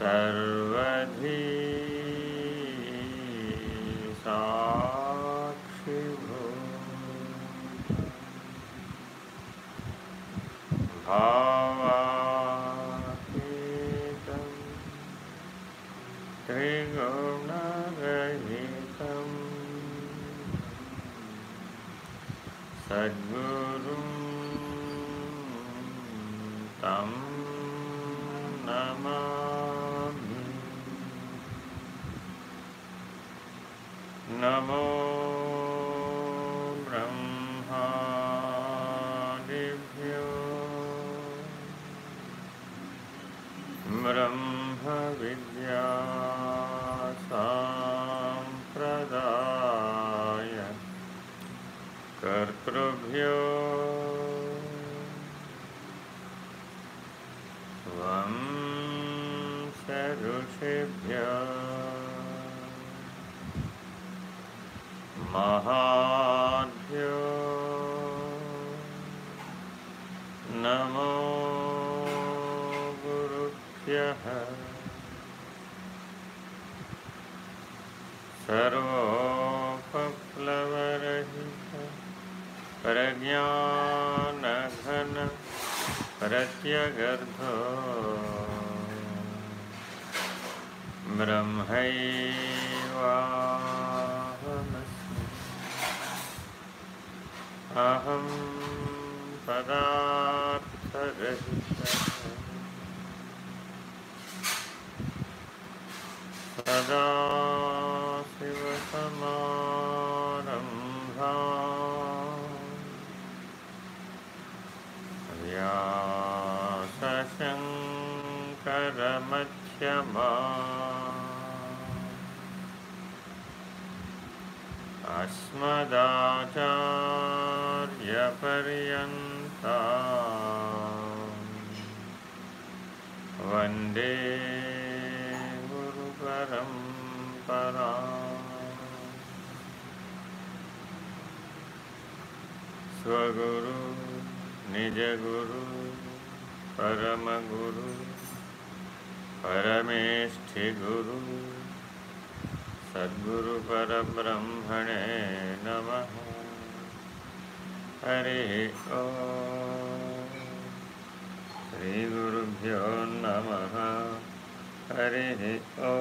सर्वधी साक्षिभो भावातीतं त्रिगुणरहितं सद्गुरुं नमामि नमो ब्रह्मादिभ्यो ब्रह्मविद्या साम्प्रदाय कर्तृभ्यो ऋषिभ्य महाभ्यो नमो गुरुभ्यः। सर्वोपप्लवरहित प्रज्ञानघन प्रत्यगर्धो ब्रह्मैवाहमस्मि अहं पदार्थरहितः सदा शिवसमारम्भा व्यासशङ्करमध्यमा। अस्मदाचार्यपर्यन्ता वंदे गुरुपरम्परा स्वगुरु निजगुरु परमगुरु परमेष्ठिगुरु सद्गुरुपरब्रह्मणे नमः। हरे ओ श्रीगुरुभ्यो नम। हरे ओ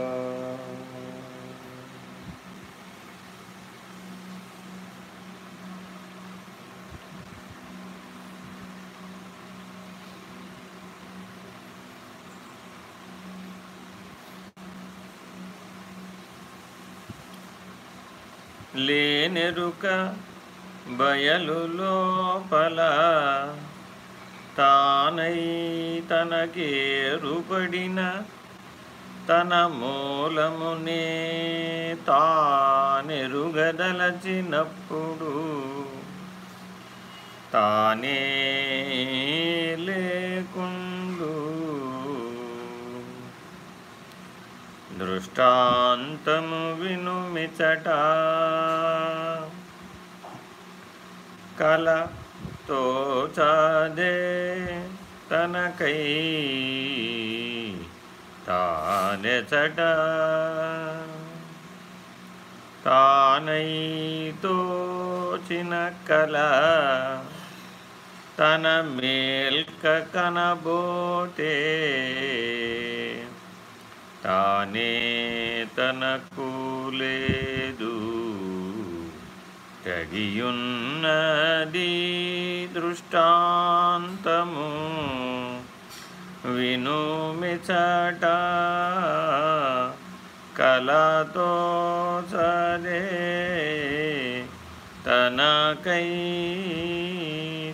लेने रुका బయలు లోపల తానై తనకేరుపడిన తన మూలమునే తానెరుగదలచినప్పుడు తానే లేకుండు. దృష్టాంతము వినుమిచట కల తోచదే తనకై తానెచట తానై తోచిన కల తన మేల్క కనబోతే తానే తనకు లేదు తగియున్నది దృష్టాంతము వినుమిచట కలతో చదే తనకై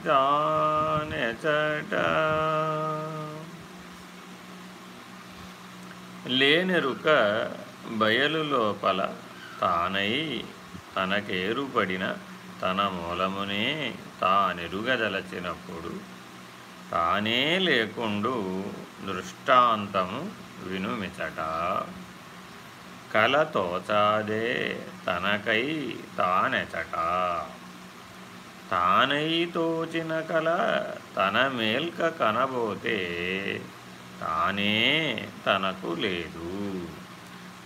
తానెచట లేనెరుక బయలు లోపల తానై తనకేరుపడిన తన మూలమునే తానెరుగదలచినప్పుడు తానే లేకుండు దృష్టాంతము వినుమిచట. కల తోచాదే తనకై తానెచట. తానై తోచిన కల తన మేల్క కనబోతే తానే తనకు లేదు.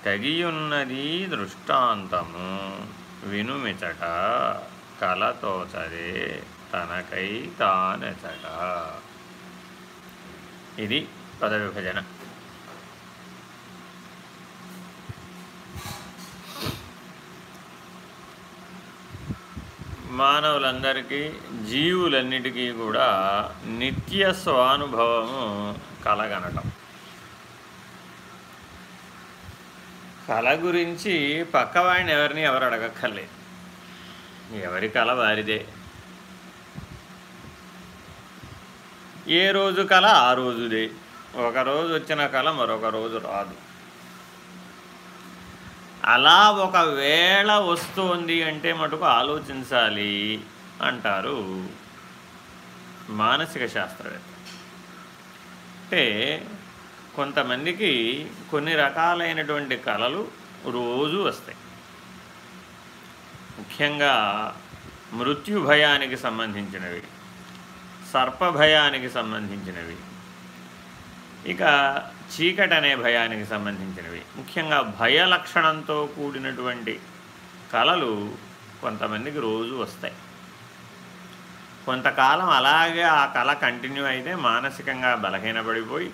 తగియున్నది దృష్టాంతము. వినుమిచట కలతోచదే తనకై తానెచట ఇది పదవిభజన. మానవులందరికీ జీవులన్నిటికీ కూడా నిత్య స్వానుభవము కలగనటం. కళ గురించి పక్కవాడిని ఎవరిని ఎవరు అడగక్కర్లేదు. ఎవరి కళ వారిదే. ఏ రోజు కళ ఆ రోజుదే. ఒక రోజు వచ్చిన కళ మరొక రోజు రాదు. అలా ఒకవేళ వస్తుంది అంటే మటుకు ఆలోచించాలి అంటారు మానసిక శాస్త్రవేత్త. అంటే కొంతమందికి కొన్ని రకాలైనటువంటి కళలు రోజు వస్తాయి. ముఖ్యంగా మృత్యు భయానికి సంబంధించినవి సర్పభయానికి సంబంధించినవి ఇక చీకటి అనే భయానికి సంబంధించినవి. ముఖ్యంగా భయ లక్షణంతో కూడినటువంటి కళలు కొంతమందికి రోజు వస్తాయి. కొంతకాలం అలాగే ఆ కళ కంటిన్యూ అయితే మానసికంగా బలహీనపడిపోయి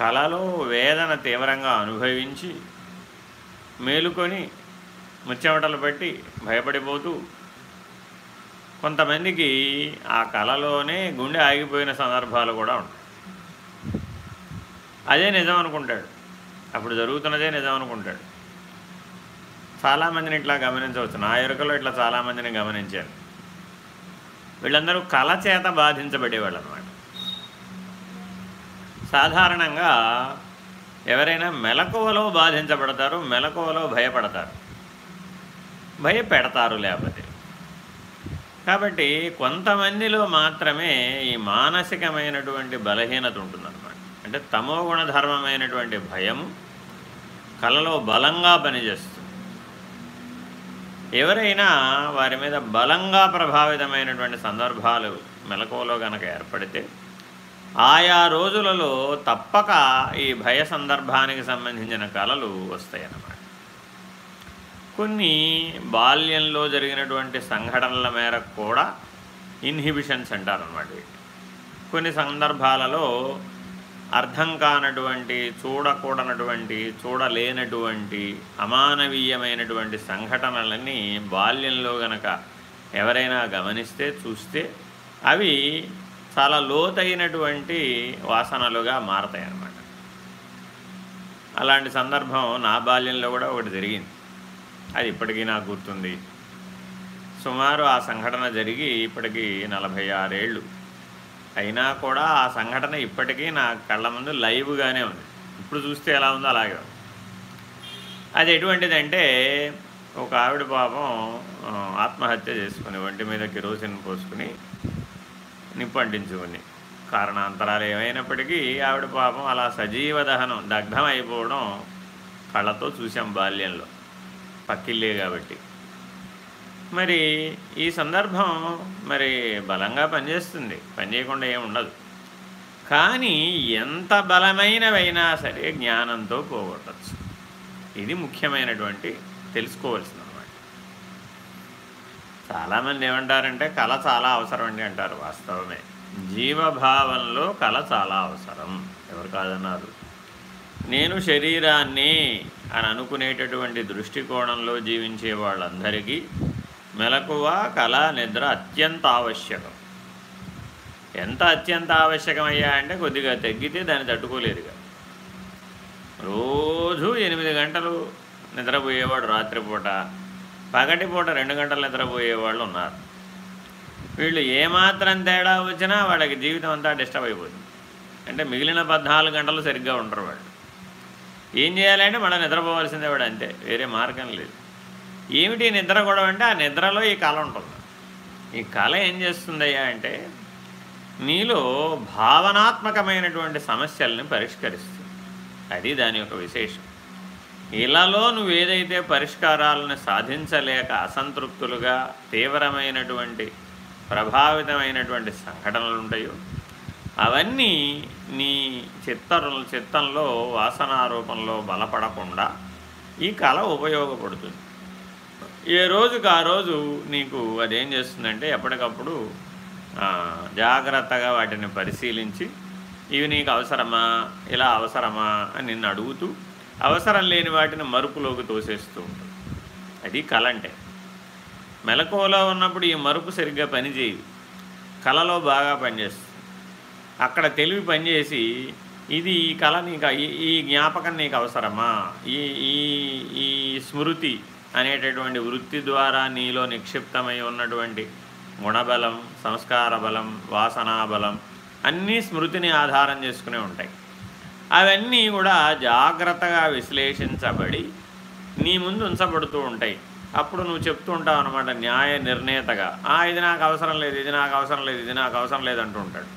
కళలో వేదన తీవ్రంగా అనుభవించి మేలుకొని ముచ్చెమటలు పట్టి భయపడిపోతూ కొంతమందికి ఆ కళలోనే గుండె ఆగిపోయిన సందర్భాలు కూడా ఉంటాయి. అదే నిజం అనుకుంటాడు. అప్పుడు జరుగుతున్నదే నిజం అనుకుంటాడు. చాలామందిని ఇట్లా గమనించవచ్చు. నా ఎరుకలో ఇట్లా చాలామందిని గమనించారు వీళ్ళందరూ కళ చేత బాధించబడేవాళ్ళు అనమాట సాధారణంగా ఎవరైనా మెలకువలో బాధించబడతారు మెలకువలో భయపడతారు. భయపెడతారు లేకపోతే. కాబట్టి కొంతమందిలో మాత్రమే ఈ మానసికమైనటువంటి బలహీనత ఉంటుందన్నమాట. అంటే తమో గుణధర్మమైనటువంటి భయం కళలో బలంగా పనిచేస్తుంది. ఎవరైనా వారి మీద బలంగా ప్రభావితమైనటువంటి సందర్భాలు మెలకువలో కనుక ఏర్పడితే ఆయా రోజులలో తప్పక ఈ భయ సందర్భానికి సంబంధించిన కళలు వస్తాయన్నమాట. కొన్ని బాల్యంలో జరిగినటువంటి సంఘటనల మేరకు కూడా ఇన్హిబిషన్స్ అంటారన్నమాట కొన్ని సందర్భాలలో అర్థం కానటువంటి చూడకూడనటువంటి చూడలేనటువంటి అమానవీయమైనటువంటి సంఘటనలన్నీ బాల్యంలో గనక ఎవరైనా గమనిస్తే చూస్తే అవి చాలా లోతైనటువంటి వాసనలుగా మారతాయి అన్నమాట అలాంటి సందర్భం నా బాల్యంలో కూడా ఒకటి జరిగింది. అది ఇప్పటికీ నాకు గుర్తుంది. సుమారు ఆ సంఘటన జరిగి ఇప్పటికీ నలభై ఆరేళ్ళు. అయినా కూడా ఆ సంఘటన ఇప్పటికీ నా కళ్ళ ముందు లైవ్గానే ఉంది. ఇప్పుడు చూస్తే ఎలా ఉందో అలాగే అది ఎటువంటిదంటే ఒక ఆవిడ పాపం ఆత్మహత్య చేసుకుని ఒంటి మీద కిరోసిన్ పోసుకుని నిప్పంటించుకుని. కారణాంతరాలు ఏమైనప్పటికీ ఆవిడ పాపం అలా సజీవ దహనం దగ్ధం అయిపోవడం కళ్ళతో చూసాం బాల్యంలో. పక్కిల్లే కాబట్టి. మరి ఈ సందర్భం మరి బలంగా పనిచేస్తుంది. పనిచేయకుండా ఏమి ఉండదు. కానీ ఎంత బలమైనవైనా సరే జ్ఞానంతో పోగొట్టచ్చు. ఇది ముఖ్యమైనటువంటి తెలుసుకోవాల్సిన చాలామంది ఏమంటారంటే కళ చాలా అవసరం అండి అంటారు వాస్తవమే. జీవభావంలో కళ చాలా అవసరం. ఎవరు కాదన్నారు? నేను శరీరాన్ని అని అనుకునేటటువంటి దృష్టికోణంలో జీవించే వాళ్ళందరికీ మెలకువ కళ నిద్ర అత్యంత ఆవశ్యకం. ఎంత అత్యంత ఆవశ్యకమయ్యా అంటే కొద్దిగా తగ్గితే దాన్ని తట్టుకోలేదుగా రోజు ఎనిమిది గంటలు నిద్రపోయేవాడు రాత్రిపూట. పగటిపూట రెండు గంటలు నిద్రపోయే వాళ్ళు ఉన్నారు. వీళ్ళు ఏమాత్రం తేడా వచ్చినా వాళ్ళకి జీవితం అంతా డిస్టర్బ్ అయిపోతుంది. అంటే మిగిలిన పద్నాలుగు గంటలు సరిగ్గా ఉండరు వాళ్ళు. ఏం చేయాలంటే మళ్ళీ నిద్రపోవాల్సిందే వాడు అంతే వేరే మార్గం లేదు. ఏమిటి నిద్ర కూడా అంటే ఆ నిద్రలో ఈ కళ ఉంటుంది. ఈ కళ ఏం చేస్తుందయ్యా అంటే నీలో భావనాత్మకమైనటువంటి సమస్యల్ని పరిష్కరిస్తుంది. అది దాని యొక్క విశేషం. ఇలాలో నువ్వు ఏదైతే పరిష్కారాలను సాధించలేక అసంతృప్తులుగా తీవ్రమైనటువంటి ప్రభావితమైనటువంటి సంఘటనలు ఉంటాయో అవన్నీ నీ చిత్త చిత్తంలో వాసనారూపంలో బలపడకుండా ఈ కళ ఉపయోగపడుతుంది. ఏ రోజుకు ఆ రోజు నీకు అదేం చేస్తుందంటే ఎప్పటికప్పుడు జాగ్రత్తగా వాటిని పరిశీలించి ఇవి నీకు అవసరమా? ఇలా అవసరమా? అని నిన్ను అడుగుతూ అవసరం లేని వాటిని మరుపులోకి తోసేస్తూ ఉంటుంది అది కళ అంటే మెలకువలో ఉన్నప్పుడు ఈ మరుపు సరిగ్గా పనిచేయదు. కళలో బాగా పనిచేస్తుంది. అక్కడ తెలివి పనిచేసి ఇది ఈ కళ నీకు ఈ జ్ఞాపకం నీకు అవసరమా? ఈ ఈ ఈ స్మృతి అనేటటువంటి వృత్తి ద్వారా నీలో నిక్షిప్తమై ఉన్నటువంటి గుణబలం సంస్కార బలం వాసనా బలం అన్నీ స్మృతిని ఆధారం చేసుకునే ఉంటాయి. అవన్నీ కూడా జాగ్రత్తగా విశ్లేషించబడి నీ ముందు ఉంచబడుతూ ఉంటాయి. అప్పుడు నువ్వు చెప్తూ ఉంటావు అనమాట న్యాయ నిర్ణేతగా. ఇది నాకు అవసరం లేదు ఇది నాకు అవసరం లేదు ఇది నాకు అవసరం లేదు అంటూ ఉంటాడు.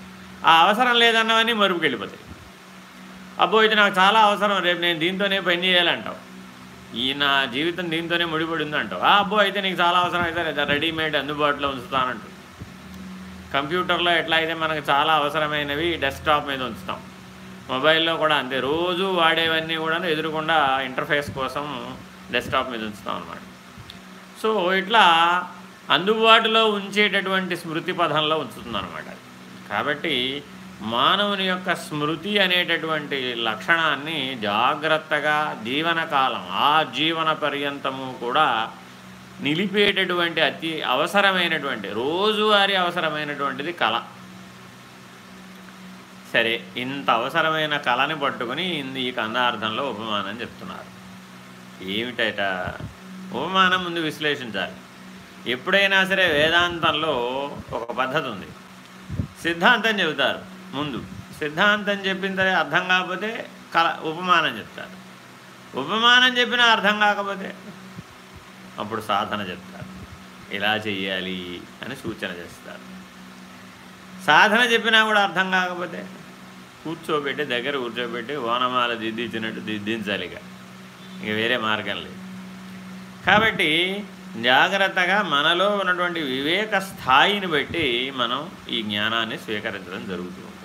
ఆ అవసరం లేదన్నవన్నీ మరుపుకి వెళ్ళిపోతాయి. అబ్బో ఇది నాకు చాలా అవసరం రేపు నేను దీంతోనే పని చేయాలంటావు. ఈ నా జీవితం దీంతోనే ముడిపడి ఉందంటావు ఆ అబ్బో అయితే నీకు చాలా అవసరం అయితే రెడీమేడ్ అందుబాటులో ఉంచుతానంటు కంప్యూటర్లో ఎట్లా అయితే మనకు చాలా అవసరమైనవి డెస్క్టాప్ మీద ఉంచుతాం. మొబైల్లో కూడా అంతే. రోజు వాడేవన్నీ కూడా ఎదురుకుండా ఇంటర్ఫేస్ కోసం డెస్క్టాప్ మీద ఉంచుతాం అన్నమాట. సో ఇట్లా అందుబాటులో ఉంచేటటువంటి స్మృతి పదంలో ఉంచుతుందన్నమాట కాబట్టి మానవుని యొక్క స్మృతి అనేటటువంటి లక్షణాన్ని జాగ్రత్తగా జీవనకాలం ఆ జీవన పర్యంతము కూడా నిలిపేటటువంటి అతి అవసరమైనటువంటి రోజువారీ అవసరమైనటువంటిది కళ. సరే ఇంత అవసరమైన కళని పట్టుకుని ఈ కందార్థంలో ఉపమానం చెప్తున్నారు. ఏమిటట ఉపమానం ముందు విశ్లేషించాలి. ఎప్పుడైనా సరే వేదాంతంలో ఒక పద్ధతి ఉంది సిద్ధాంతం చెబుతారు. ముందు సిద్ధాంతం చెప్పిన తర్వాత అర్థం కాకపోతే కల ఉపమానం చెప్తారు. ఉపమానం చెప్పినా అర్థం కాకపోతే అప్పుడు సాధన చెప్తారు. ఇలా చెయ్యాలి అని సూచన చేస్తారు. సాధన చెప్పినా కూడా అర్థం కాకపోతే కూర్చోబెట్టి దగ్గర కూర్చోబెట్టి ఓనమాల దిద్దించినట్టు దిద్దించాలి ఇక. ఇక వేరే మార్గం లేదు. కాబట్టి జాగ్రత్తగా మనలో ఉన్నటువంటి వివేక స్థాయిని బట్టి మనం ఈ జ్ఞానాన్ని స్వీకరించడం జరుగుతూ ఉంటుంది.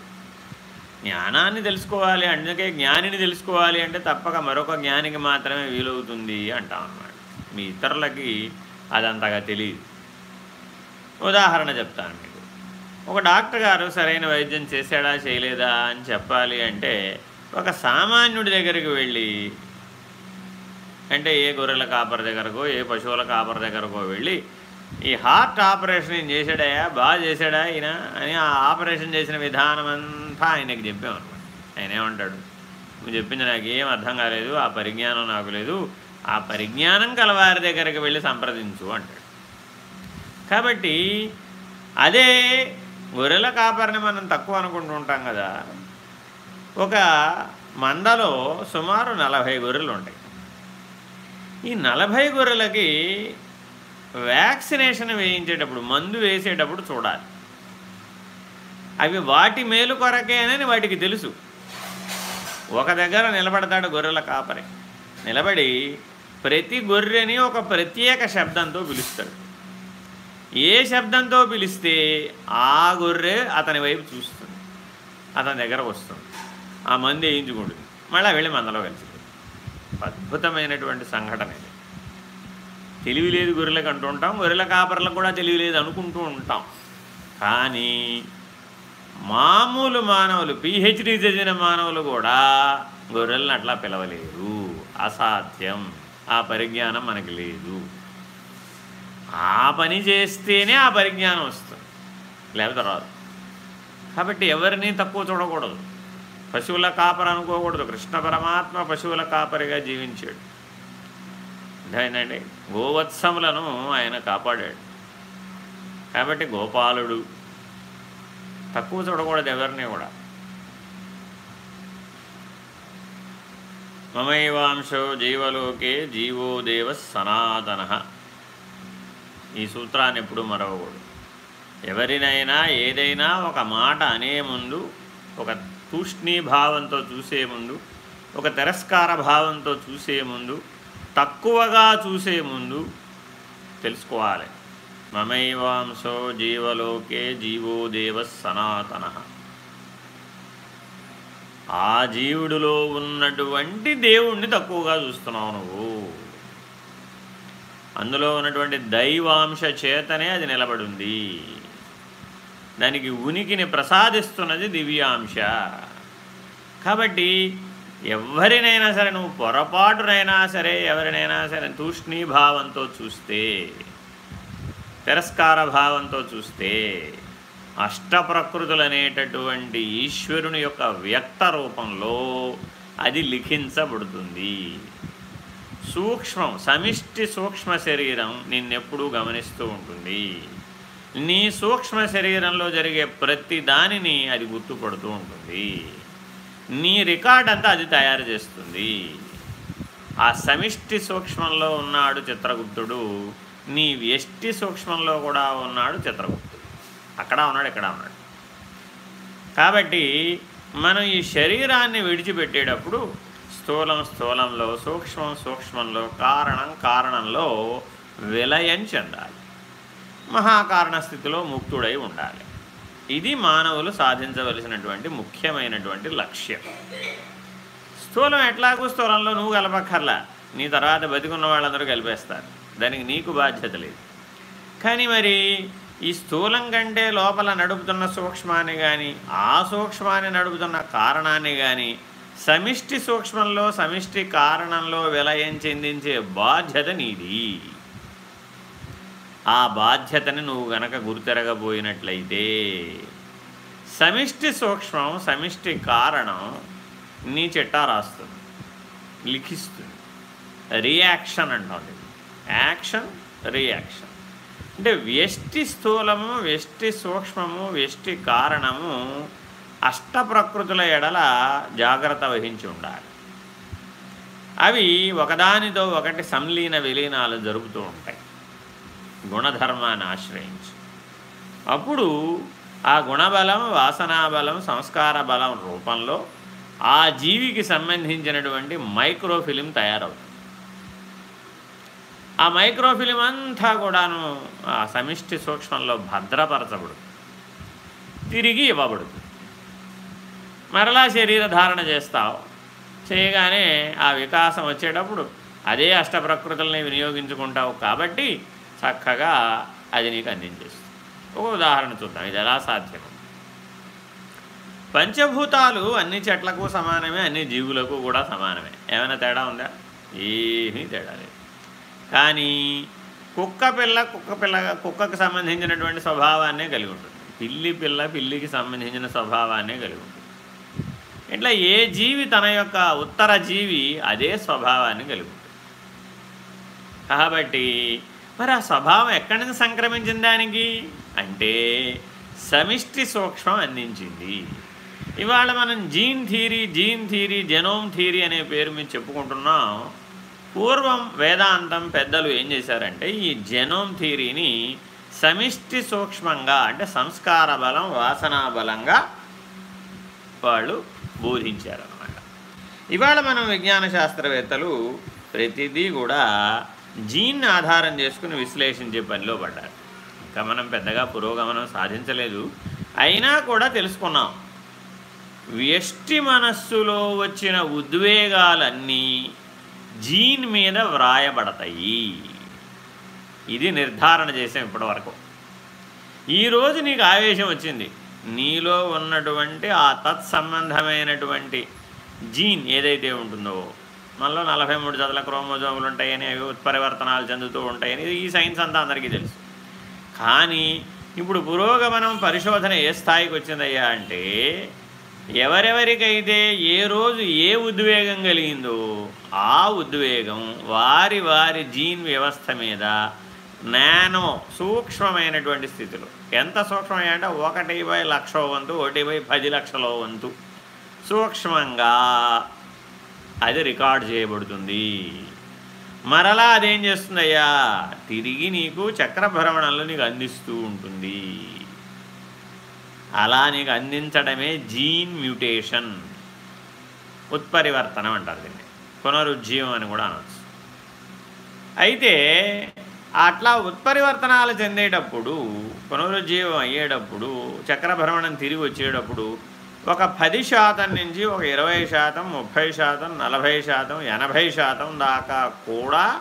జ్ఞానాన్ని తెలుసుకోవాలి అందుకే జ్ఞానిని తెలుసుకోవాలి అంటే తప్పక మరొక జ్ఞానికి మాత్రమే వీలవుతుంది అంటాం అన్నమాట మీ ఇతరులకి అదంతగా తెలియదు. ఉదాహరణ చెప్తాను మీకు ఒక డాక్టర్ గారు సరైన వైద్యం చేశాడా చేయలేదా అని చెప్పాలి అంటే ఒక సామాన్యుడి దగ్గరికి వెళ్ళి అంటే ఏ గొర్రెల కాపర్ దగ్గరకో ఏ పశువుల కాపర్ దగ్గరకో వెళ్ళి ఈ హార్ట్ ఆపరేషన్ ఏం చేశాడయా బాగా చేశాడా ఈయన? అని ఆ ఆపరేషన్ చేసిన విధానం అంతా ఆయనకి చెప్పామన్నమాట ఆయన ఏమంటాడు? నువ్వు చెప్పింది నాకు ఏం అర్థం కాలేదు ఆ పరిజ్ఞానం నాకు లేదు ఆ పరిజ్ఞానం కలవారి దగ్గరికి వెళ్ళి సంప్రదించు అంటాడు. కాబట్టి అదే గొర్రెల కాపరిని మనం తక్కువ అనుకుంటూ ఉంటాం కదా. ఒక మందలో సుమారు నలభై గొర్రెలు ఉంటాయి. ఈ నలభై గొర్రెలకి వ్యాక్సినేషన్ వేయించేటప్పుడు మందు వేసేటప్పుడు చూడాలి. అవి వాటి మేలు కొరకే అని వాటికి తెలుసు. ఒక దగ్గర నిలబడతాడు గొర్రెల కాపరి. నిలబడి ప్రతి గొర్రెని ఒక ప్రత్యేక శబ్దంతో పిలుస్తాడు. ఏ శబ్దంతో పిలిస్తే ఆ గొర్రె అతని వైపు చూస్తుంది. అతని దగ్గర వస్తుంది. ఆ మంది వేయించుకుంటుంది. మళ్ళీ వెళ్ళి మందలో కలిసి అద్భుతమైనటువంటి సంఘటన ఇది. తెలివి లేదు గొర్రెలకు అంటూ ఉంటాం. గొర్రెల కాపర్లకు కూడా తెలివి లేదు అనుకుంటూ ఉంటాం. కానీ మామూలు మానవులు పిహెచ్డి చదివిన మానవులు కూడా గొర్రెలను అట్లా పిలవలేరు. అసాధ్యం. ఆ పరిజ్ఞానం మనకి లేదు. ఆ పని చేస్తేనే ఆ పరిజ్ఞానం వస్తుంది. లేకపోతే రాదు. కాబట్టి ఎవరిని తక్కువ చూడకూడదు. పశువుల కాపరి అనుకోకూడదు. కృష్ణ పరమాత్మ పశువుల కాపరిగా జీవించాడు. అర్థమైందండి గోవత్సములను ఆయన కాపాడాడు. కాబట్టి గోపాలుడు తక్కువ చూడకూడదు ఎవరిని కూడా. మమైవాంశో జీవలోకే జీవో దేవ సనాతన. ఈ సూత్రాన్ని ఎప్పుడూ మరవకూడదు. ఎవరినైనా ఏదైనా ఒక మాట అనే ముందు ఒక తూష్ణీభావంతో చూసే ముందు ఒక తిరస్కార భావంతో చూసే ముందు తక్కువగా చూసే ముందు తెలుసుకోవాలి. మమైవాంశో జీవలోకే జీవో దేవ సనాతన. ఆ జీవుడిలో ఉన్నటువంటి దేవుణ్ణి తక్కువగా చూస్తున్నావు నువ్వు. అందులో ఉన్నటువంటి దైవాంశ చేతనే అది నిలబడింది. దానికి ఉనికిని ప్రసాదిస్తున్నది దివ్యాంశ. కాబట్టి ఎవరినైనా సరే నువ్వు పొరపాటునైనా సరే ఎవరినైనా సరే తూష్ణీభావంతో చూస్తే తిరస్కార భావంతో చూస్తే అష్టప్రకృతులు అనేటటువంటి ఈశ్వరుని యొక్క వ్యక్త రూపంలో అది లిఖించబడుతుంది. సూక్ష్మం సమిష్టి సూక్ష్మ శరీరం నిన్నెప్పుడూ గమనిస్తూ ఉంటుంది. నీ సూక్ష్మ శరీరంలో జరిగే ప్రతి దానిని అది గుర్తుపడుతూ ఉంటుంది. నీ రికార్డ్ అంతా అది తయారు చేస్తుంది. ఆ సమిష్టి సూక్ష్మంలో ఉన్నాడు చిత్రగుప్తుడు నీ వ్యష్టి సూక్ష్మంలో కూడా ఉన్నాడు చిత్రగుప్తుడు. అక్కడ ఉన్నాడు ఇక్కడ ఉన్నాడు. కాబట్టి మనం ఈ శరీరాన్ని విడిచిపెట్టేటప్పుడు స్థూలం స్థూలంలో సూక్ష్మం సూక్ష్మంలో కారణం కారణంలో విలయం చెందాలి. మహాకారణ స్థితిలో ముక్తుడై ఉండాలి. ఇది మానవులు సాధించవలసినటువంటి ముఖ్యమైనటువంటి లక్ష్యం. స్థూలం ఎట్లాగూ స్థూలంలో నువ్వు కలపక్కర్లా నీ తర్వాత బతికున్న వాళ్ళందరూ కలిపేస్తారు. దానికి నీకు బాధ్యత లేదు. కానీ మరి ఈ స్థూలం కంటే లోపల నడుపుతున్న సూక్ష్మాన్ని కానీ ఆ సూక్ష్మాన్ని నడుపుతున్న కారణాన్ని కానీ సమిష్టి సూక్ష్మంలో సమిష్టి కారణంలో విలయం చెందించే బాధ్యత నీది. ఆ బాధ్యతని నువ్వు గనక గుర్తెరగబోయినట్లయితే సమిష్టి సూక్ష్మం సమిష్టి కారణం నీ చిట్టా రాస్తుంది. లిఖిస్తుంది. రియాక్షన్ అంటాం యాక్షన్ రియాక్షన్. అంటే వ్యష్టి స్థూలము వ్యష్టి సూక్ష్మము వ్యష్టి కారణము అష్టప్రకృతుల ఎడల జాగ్రత్త వహించి ఉండాలి. అవి ఒకదానితో ఒకటి సంలీన విలీనాలు జరుపుతూ ఉంటాయి. గుణధర్మాన్ని ఆశ్రయించి. అప్పుడు ఆ గుణబలం వాసనాబలం సంస్కార బలం రూపంలో ఆ జీవికి సంబంధించినటువంటి మైక్రోఫిలిం తయారవుతుంది. ఆ మైక్రోఫిలిం అంతా కూడాను ఆ సమిష్టి సూక్ష్మంలో భద్రపరచబడుతుంది. తిరిగి ఇవ్వబడుతుంది. మరలా శరీర ధారణ చేస్తావు. చేయగానే ఆ వికాసం వచ్చేటప్పుడు అదే అష్టప్రకృతుల్ని వినియోగించుకుంటావు కాబట్టి చక్కగా అది నీకు అందించేస్తుంది. ఒక ఉదాహరణ చూద్దాం. ఇది ఎలా సాధ్యం పంచభూతాలు అన్ని చెట్లకు సమానమే అన్ని జీవులకు కూడా సమానమే. ఏమైనా తేడా ఉందా? ఏమీ తేడా లేదు. కానీ కుక్క పిల్ల కుక్క పిల్ల కుక్కకు సంబంధించినటువంటి స్వభావాన్నే కలిగి ఉంటుంది. పిల్లి పిల్ల పిల్లికి సంబంధించిన స్వభావాన్నే కలిగి ఉంటుంది. ఇట్లా ఏ జీవి తన యొక్క ఉత్తర జీవి అదే స్వభావాన్ని కలుగుతుంది కాబట్టి మరి ఆ స్వభావం ఎక్కడి నుంచి సంక్రమించిన దానికి? అంటే సమిష్టి సూక్ష్మం అందించింది. ఇవాళ మనం gene theory gene theory genome theory అనే పేరు మీద చెప్పుకుంటున్నాం. పూర్వం వేదాంతం పెద్దలు ఏం చేశారంటే ఈ జెనోమ్ థీరీని సమిష్టి సూక్ష్మంగా అంటే సంస్కార బలం వాసనా బలంగా వాళ్ళు బోధించారనమాట ఇవాళ మనం విజ్ఞాన శాస్త్రవేత్తలు ప్రతిదీ కూడా జీన్ ఆధారం చేసుకుని విశ్లేషించే పనిలో పడ్డారు. ఇంకా మనం పెద్దగా పురోగమనం సాధించలేదు. అయినా కూడా తెలుసుకున్నాం. వ్యష్టి మనస్సులో వచ్చిన ఉద్వేగాలన్నీ జీన్ మీద వ్రాయబడతాయి. ఇది నిర్ధారణ చేసాం ఇప్పటివరకు. ఈరోజు నీకు ఆవేశం వచ్చింది. నీలో ఉన్నటువంటి ఆ తత్సంబంధమైనటువంటి జీన్ ఏదైతే ఉంటుందో మనలో నలభై మూడు జతల క్రోమోజోములు ఉంటాయని అవి ఉత్పరివర్తనాలు చెందుతూ ఉంటాయని ఈ సైన్స్ అంతా అందరికీ తెలుసు. కానీ ఇప్పుడు పురోగమనం పరిశోధన ఏ స్థాయికి వచ్చిందయ్యా అంటే ఎవరెవరికైతే ఏ రోజు ఏ ఉద్వేగం కలిగిందో ఆ ఉద్వేగం వారి వారి జీన్ వ్యవస్థ మీద నానో సూక్ష్మమైనటువంటి స్థితిలో ఎంత సూక్ష్మమంటే ఒకటి బై లక్షో వంతు ఒకటి బై పది లక్షల వంతు. సూక్ష్మంగా అది రికార్డ్ చేయబడుతుంది. మరలా అదేం చేస్తుందయ్యా? తిరిగి నీకు చక్రభ్రమణంలో నీకు అందిస్తూ ఉంటుంది. అలా నీకు అందించడమే జీన్ మ్యూటేషన్. ఉత్పరివర్తనం అంటారు దీన్ని. పునరుజ్జీవం అని కూడా అనవచ్చు అయితే అట్లా ఉత్పరివర్తనాలు చెందేటప్పుడు పునరుజ్జీవం అయ్యేటప్పుడు చక్రభ్రమణం తిరిగి వచ్చేటప్పుడు ఒక పది శాతం నుంచి ఒక ఇరవై శాతం ముప్పై శాతం నలభై శాతం ఎనభై శాతం దాకా కూడా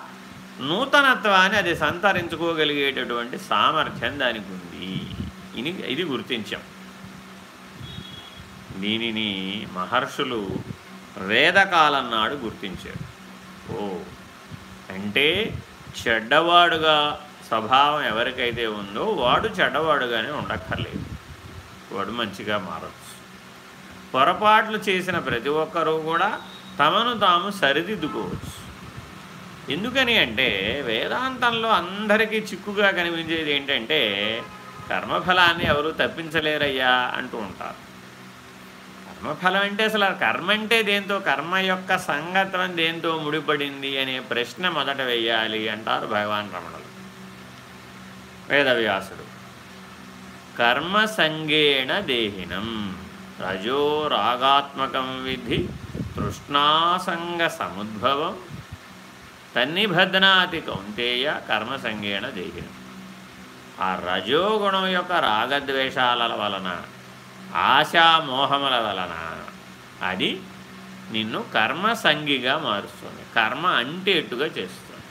నూతనత్వాన్ని అది సంతరించుకోగలిగేటటువంటి సామర్థ్యం దానికి ఉంది. ఇది ఇది గుర్తించాం. దీనిని మహర్షులు వేదకాలం నాడు గుర్తించారు. ఓ అంటే చెడ్డవాడుగా స్వభావం ఎవరికైతే ఉందో వాడు చెడ్డవాడుగానే ఉండక్కర్లేదు. వాడు మంచిగా మారచ్చు. పొరపాట్లు చేసిన ప్రతి ఒక్కరూ కూడా తమను తాము సరిదిద్దుకోవచ్చు. ఎందుకని అంటే వేదాంతంలో అందరికీ చిక్కుగా కనిపించేది ఏంటంటే కర్మఫలాన్ని ఎవరు తప్పించలేరయ్యా అంటూ ఉంటారు. కర్మఫలం అంటే అసలు కర్మ అంటే దేంతో? కర్మ యొక్క సంగతం దేంతో ముడిపడింది అనే ప్రశ్న మొదట వెయ్యాలి అంటారు భగవాన్ రమణులు. వేదవ్యాసుడు. కర్మ సంగేణ దేహినం రజో రాగాత్మకం విధి తృష్ణాసంగ సముద్భవం తన్నిభద్నాతి కౌంతేయ కర్మ సంగేణ దేహినం. ఆ రజోగుణం యొక్క రాగద్వేషాల వలన ఆశామోహముల వలన అది నిన్ను కర్మ సంగిగా మారుస్తుంది. కర్మ అంటేట్టుగా చేస్తుంది.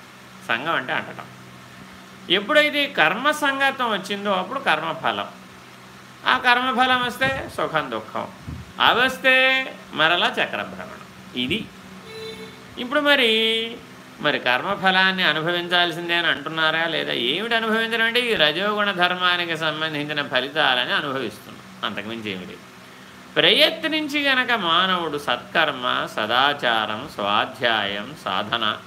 సంఘం అంటే అంటటం ఎప్పుడైతే కర్మ సంగతం వచ్చిందో అప్పుడు కర్మఫలం. ఆ కర్మఫలం వస్తే సుఖం దుఃఖం. అవస్తే మరలా చక్రభ్రమణం. ఇది. ఇప్పుడు మరి మరి కర్మఫలాన్ని అనుభవించాల్సిందే అని అంటున్నారా లేదా? ఏమిటి అనుభవించడం అంటే ఈ రజోగుణ ధర్మానికి సంబంధించిన ఫలితాలని అనుభవిస్తున్నాం. అంతకుమించి ఏమి లేదు. ప్రయత్నించి గనక మానవుడు సత్కర్మ సదాచారం స్వాధ్యాయం సాధన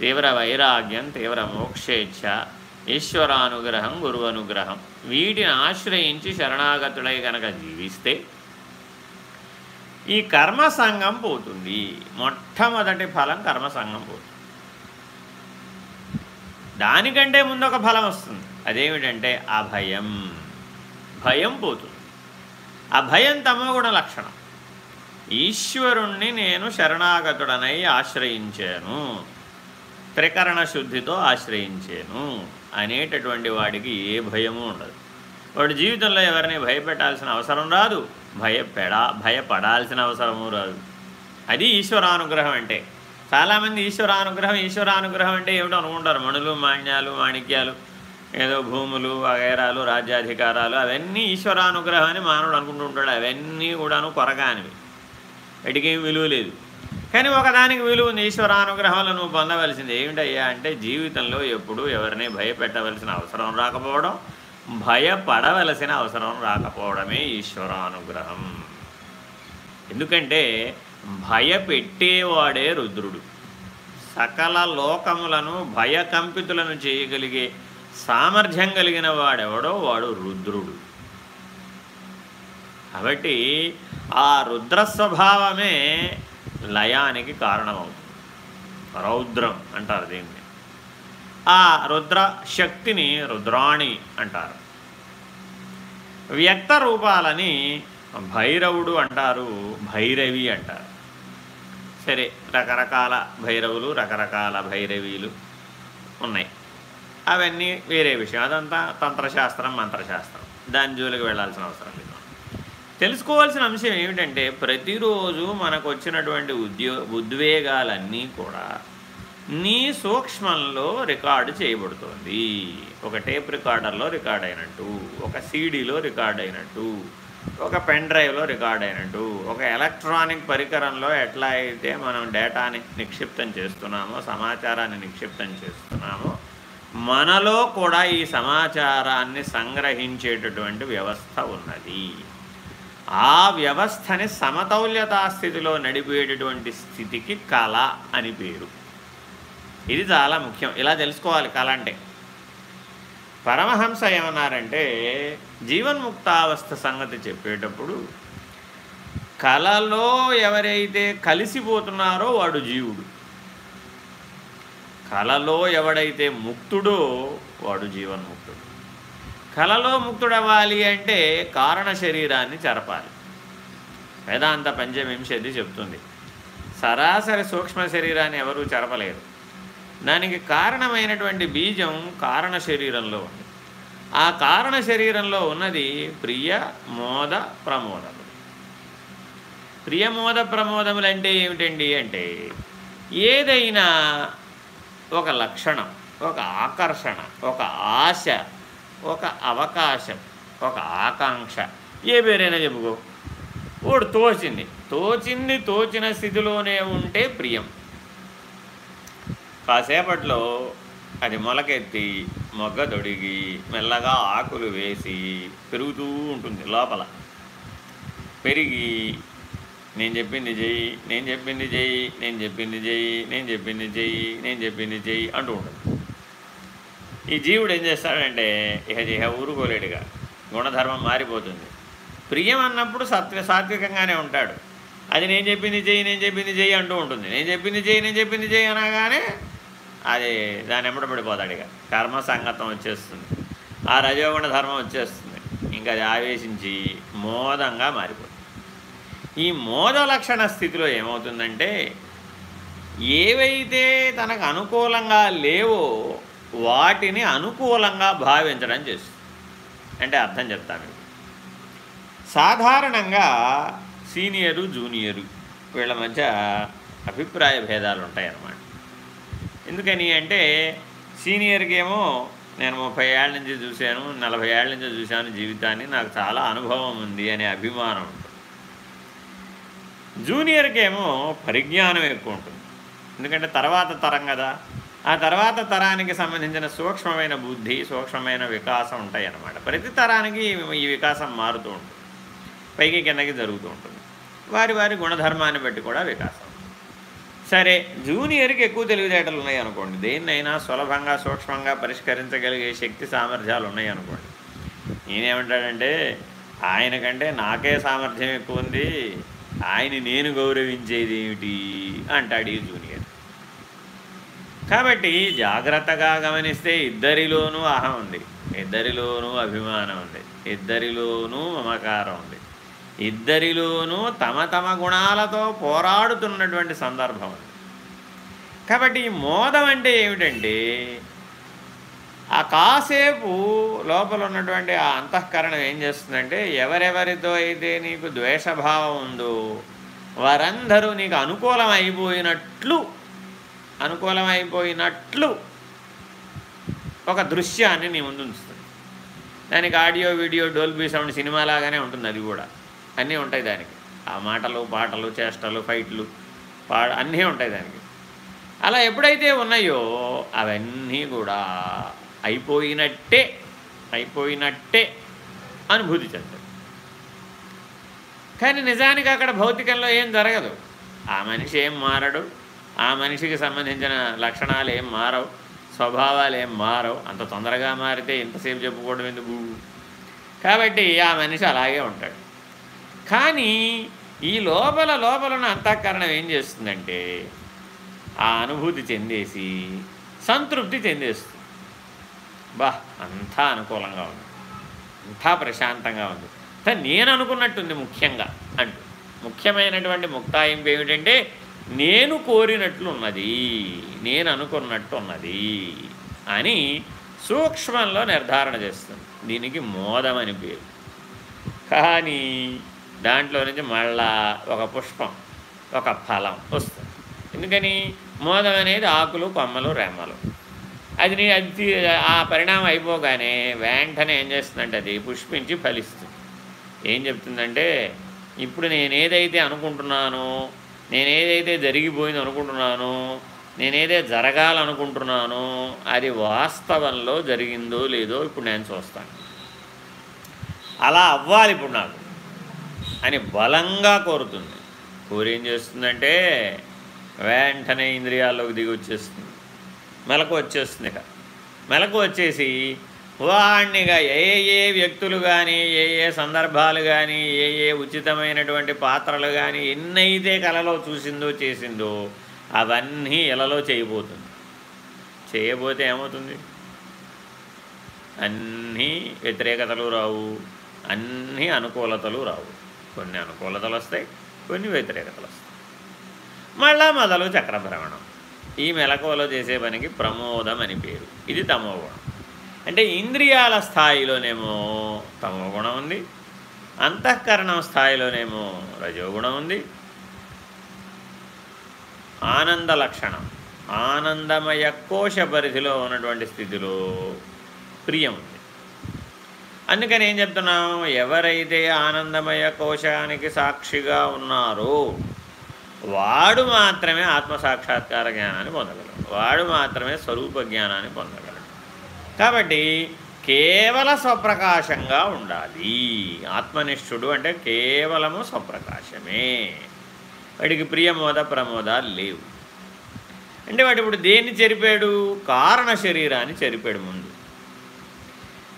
తీవ్ర వైరాగ్యం తీవ్ర మోక్షేచ్ఛ ఈశ్వరానుగ్రహం గురువనుగ్రహం వీటిని ఆశ్రయించి శరణాగతుడై గనక జీవిస్తే ఈ కర్మసంగం పోతుంది. మొట్టమొదటి ఫలం కర్మసంగం పోతుంది. దానికంటే ముందు ఒక ఫలం వస్తుంది. అదేమిటంటే అభయం. భయం పోతుంది. అభయం తమోగుణ లక్షణం. ఈశ్వరుణ్ణి నేను శరణాగతుడనై ఆశ్రయించాను. త్రికరణ శుద్ధితో ఆశ్రయించాను. అనేటటువంటి వాడికి ఏ భయము ఉండదు. వాడి జీవితంలో ఎవరిని భయపెట్టాల్సిన అవసరం రాదు. భయపెడా భయపడాల్సిన అవసరము రాదు. అది ఈశ్వరానుగ్రహం అంటే. చాలామంది ఈశ్వరానుగ్రహం ఈశ్వరానుగ్రహం అంటే ఏమిటో అనుకుంటారు. మణులు మాణ్యాలు మాణిక్యాలు. ఏదో భూములు వగైరాలు రాజ్యాధికారాలు అవన్నీ ఈశ్వరానుగ్రహం అని మానవుడు అనుకుంటూ ఉంటాడు అవన్నీ కూడాను కొరగానివి. వాటికేం విలువ లేదు. కానీ ఒకదానికి విలువ ఉంది ఈశ్వరానుగ్రహంలో నువ్వు పొందవలసింది ఏమిటయ్యా అంటే జీవితంలో ఎప్పుడు ఎవరిని భయపెట్టవలసిన అవసరం రాకపోవడం భయపడవలసిన అవసరం రాకపోవడమే ఈశ్వరానుగ్రహం. ఎందుకంటే భయపెట్టేవాడే రుద్రుడు. సకల లోకములను భయకంపితులను చేయగలిగే సామర్థ్యం కలిగిన వాడెవడో వాడు రుద్రుడు. కాబట్టి ఆ రుద్ర స్వభావమే లయానికి కారణమవుతుంది. రౌద్రం అంటారు దీన్ని. ఆ రుద్ర శక్తిని రుద్రాణి అంటారు. వ్యక్త రూపాలని భైరవుడు అంటారు భైరవి అంటారు. సరే రకరకాల భైరవులు రకరకాల భైరవీలు ఉన్నాయి. అవన్నీ వేరే విషయం. అదంతా తంత్రశాస్త్రం మంత్రశాస్త్రం. దాని జోలికి వెళ్ళాల్సిన అవసరం లేదు. తెలుసుకోవాల్సిన అంశం ఏమిటంటే ప్రతిరోజు మనకు వచ్చినటువంటి ఉద్యో ఉద్వేగాలన్నీ కూడా నీ సూక్ష్మంలో రికార్డు చేయబడుతోంది. ఒక టేప్ రికార్డర్లో రికార్డ్ అయినట్టు ఒక సీడీలో రికార్డ్ అయినట్టు ఒక పెన్ డ్రైవ్లో రికార్డ్ అయినట్టు ఒక ఎలక్ట్రానిక్ పరికరంలో ఎట్లా అయితే మనం డేటాని నిక్షిప్తం చేస్తున్నామో సమాచారాన్ని నిక్షిప్తం చేస్తున్నామో మనలో కూడా ఈ సమాచారాన్ని సంగ్రహించేటటువంటి వ్యవస్థ ఉన్నది. ఆ వ్యవస్థని సమతౌల్యతా స్థితిలో నడిపేటటువంటి స్థితికి కళ అని పేరు. ఇది చాలా ముఖ్యం. ఇలా తెలుసుకోవాలి కళ అంటే. పరమహంస ఏమన్నారంటే జీవన్ముక్తావస్థ సంగతి చెప్పేటప్పుడు కళలో ఎవరైతే కలిసిపోతున్నారో వాడు జీవుడు. కలలో ఎవడైతే ముక్తుడో వాడు జీవన్ముక్తుడు. కలలో ముక్తుడవ్వాలి అంటే కారణ శరీరాన్ని చెరపాలి. వేదాంత పంచవింశతి చెప్తుంది సరాసరి సూక్ష్మ శరీరాన్ని ఎవరూ చెరపలేరు. దానికి కారణమైనటువంటి బీజం కారణ శరీరంలో ఉంది. ఆ కారణ శరీరంలో ఉన్నది ప్రియ మోద ప్రమోదములు ప్రియమోద ప్రమోదములు అంటే ఏమిటండి అంటే ఏదైనా ఒక లక్షణం ఒక ఆకర్షణ ఒక ఆశ ఒక అవకాశం ఒక ఆకాంక్ష. ఏ పేరైనా చెప్పుకో. వాడు తోచింది. తోచింది తోచిన స్థితిలోనే ఉంటే ప్రియం. కాసేపట్లో అది మొలకెత్తి మొగ్గ తొడిగి మెల్లగా ఆకులు వేసి పెరుగుతూ ఉంటుంది లోపల. పెరిగి నేను చెప్పింది చెయ్యి నేను చెప్పింది చెయ్యి నేను చెప్పింది చెయ్యి నేను చెప్పింది చెయ్యి నేను చెప్పింది చెయ్యి అంటూ ఉంటుంది. ఈ జీవుడు ఏం చేస్తాడంటే ఇహ ఇక ఊరుకోలేడుగా. గుణధర్మం మారిపోతుంది. ప్రియం అన్నప్పుడు సత్వ సాత్వికంగానే ఉంటాడు. అది నేను చెప్పింది చెయ్యి నేను చెప్పింది చెయ్యి అంటూ ఉంటుంది. నేను చెప్పింది చెయ్యి నేను చెప్పింది చెయ్యి అనగానే అది దాని ఎంబడబడిపోతాడు పడిపోతాడు ఇక. కర్మ సంగతం వచ్చేస్తుంది. ఆ రజోగుణ ధర్మం వచ్చేస్తుంది. ఇంకా అది ఆవేశించి మోదంగా మారిపోతుంది. ఈ మోద లక్షణ స్థితిలో ఏమవుతుందంటే ఏవైతే తనకు అనుకూలంగా లేవో వాటిని అనుకూలంగా భావించడం చేస్తుంది. అంటే అర్థం చెప్తాను సాధారణంగా సీనియరు జూనియరు వీళ్ళ మధ్య అభిప్రాయ భేదాలు ఉంటాయన్నమాట. ఎందుకని అంటే సీనియర్కి ఏమో నేను ముప్పై ఏళ్ళ నుంచి చూశాను నలభై ఏళ్ళ నుంచి చూశాను జీవితాన్ని నాకు చాలా అనుభవం ఉంది అనే అభిమానం ఉంటుంది జూనియర్కి ఏమో పరిజ్ఞానం ఎక్కువ ఉంటుంది. ఎందుకంటే తర్వాత తరం కదా. ఆ తర్వాత తరానికి సంబంధించిన సూక్ష్మమైన బుద్ధి సూక్ష్మమైన వికాసం ఉంటాయి అన్నమాట ప్రతి తరానికి ఈ వికాసం మారుతూ ఉంటుంది. పైకి కిందకి జరుగుతూ ఉంటుంది. వారి వారి గుణధర్మాన్ని బట్టి కూడా వికాసం. సరే జూనియర్కి ఎక్కువ తెలివితేటలు ఉన్నాయి అనుకోండి. దేన్నైనా సులభంగా సూక్ష్మంగా పరిష్కరించగలిగే శక్తి సామర్థ్యాలు ఉన్నాయి అనుకోండి. నేనేమంటాడంటే ఆయనకంటే నాకే సామర్థ్యం ఎక్కువ ఉంది. ఆయన నేను గౌరవించేది ఏమిటి? అంటాడు ఈ జూనియర్. కాబట్టి జాగ్రత్తగా గమనిస్తే ఇద్దరిలోనూ అహం ఉంది. ఇద్దరిలోనూ అభిమానం ఉంది. ఇద్దరిలోనూ మమకారం ఉంది. ఇద్దరిలోనూ తమ తమ గుణాలతో పోరాడుతున్నటువంటి సందర్భం ఉంది. కాబట్టి ఈ మోదం అంటే ఏమిటంటే ఆ కాసేపు లోపల ఉన్నటువంటి ఆ అంతఃకరణం ఏం చేస్తుందంటే ఎవరెవరితో అయితే నీకు ద్వేషభావం ఉందో వారందరూ నీకు అనుకూలం అయిపోయినట్లు అనుకూలం అయిపోయినట్లు ఒక దృశ్యాన్ని నీ ముందు ఉంచుతుంది. దానికి audio video Dolby sound cinema లాగానే ఉంటుంది అది కూడా. అన్నీ ఉంటాయి దానికి. ఆ మాటలు పాటలు చేష్టలు ఫైట్లు పా అన్నీ ఉంటాయి దానికి. అలా ఎప్పుడైతే ఉన్నాయో అవన్నీ కూడా అయిపోయినట్టే అయిపోయినట్టే అనుభూతి చెందాడు కానీ నిజానికి అక్కడ భౌతికంలో ఏం జరగదు. ఆ మనిషి ఏం మారడు? ఆ మనిషికి సంబంధించిన లక్షణాలు ఏం మారవు? స్వభావాలు ఏం మారవు? అంత తొందరగా మారితే ఇంతసేపు చెప్పుకోవడం ఎందుకు? కాబట్టి ఆ మనిషి అలాగే ఉంటాడు. కానీ ఈ లోపల లోపలన అంతఃకరణం ఏం చేస్తుందంటే ఆ అనుభూతి చెందేసి సంతృప్తి చెందేస్తుంది. బా అంతా అనుకూలంగా ఉంది. అంతా ప్రశాంతంగా ఉంది. నేను అనుకున్నట్టుంది ముఖ్యంగా అంటూ. ముఖ్యమైనటువంటి ముక్తాయింపు ఏమిటంటే నేను కోరినట్లు ఉన్నది నేను అనుకున్నట్టు ఉన్నది అని సూక్ష్మంలో నిర్ధారణ చేస్తుంది. దీనికి మోదమని పేరు. కానీ దాంట్లో నుంచి మళ్ళా ఒక పుష్పం ఒక ఫలం వస్తుంది. ఎందుకని? మోదం అనేది ఆకులు కొమ్మలు రెమ్మలు. అది నీ అది ఆ పరిణామం అయిపోగానే వెంటనే ఏం చేస్తుందంటే అది పుష్పించి ఫలిస్తుంది. ఏం చెప్తుందంటే ఇప్పుడు నేనేదైతే అనుకుంటున్నానో నేనేదైతే జరిగిపోయింది అనుకుంటున్నానో నేనేదే జరగాలనుకుంటున్నానో అది వాస్తవంలో జరిగిందో లేదో ఇప్పుడు నేను చూస్తాను. అలా అవ్వాలి ఇప్పుడు నాకు అని బలంగా కోరుతుంది. కోరేం చేస్తుందంటే వెంటనే ఇంద్రియాల్లోకి దిగి వచ్చేస్తుంది. మెలకు వచ్చేస్తుంది ఇక. మెలకు వచ్చేసి వాణ్ణిగా ఏ ఏ వ్యక్తులు కానీ ఏ ఏ సందర్భాలు కానీ ఏ ఏ ఉచితమైనటువంటి పాత్రలు కానీ ఎన్నైతే కళలో చూసిందో చేసిందో అవన్నీ ఇలలో చేయబోతుంది. చేయబోతే ఏమవుతుంది? అన్నీ వ్యతిరేకతలు రావు అన్నీ అనుకూలతలు రావు. కొన్ని అనుకూలతలు వస్తాయి కొన్ని వ్యతిరేకతలు వస్తాయి. మళ్ళా మొదలు చక్రభ్రమణం. ఈ మెలకువలో చేసే పనికి ప్రమోదం అని పేరు. ఇది తమోగుణం అంటే ఇంద్రియాల స్థాయిలోనేమో తమోగుణం ఉంది. అంతఃకరణం స్థాయిలోనేమో రజోగుణం ఉంది. ఆనంద లక్షణం ఆనందమయ కోశ పరిధిలో ఉన్నటువంటి స్థితిలో ప్రియం ఉంది. అందుకని ఏం చెప్తున్నాం? ఎవరైతే ఆనందమయ కోశానికి సాక్షిగా ఉన్నారో వాడు మాత్రమే ఆత్మసాక్షాత్కార జ్ఞానాన్ని పొందగలడు. వాడు మాత్రమే స్వరూప జ్ఞానాన్ని పొందగలడు. కాబట్టి కేవల స్వప్రకాశంగా ఉండాలి. ఆత్మనిష్ఠుడు అంటే కేవలము స్వప్రకాశమే. వాడికి ప్రియమోద ప్రమోదాలు లేవు. అంటే వాడు ఇప్పుడు దేన్ని చెరిపాడు? కారణ శరీరాన్ని చెరిపాడు ముందు.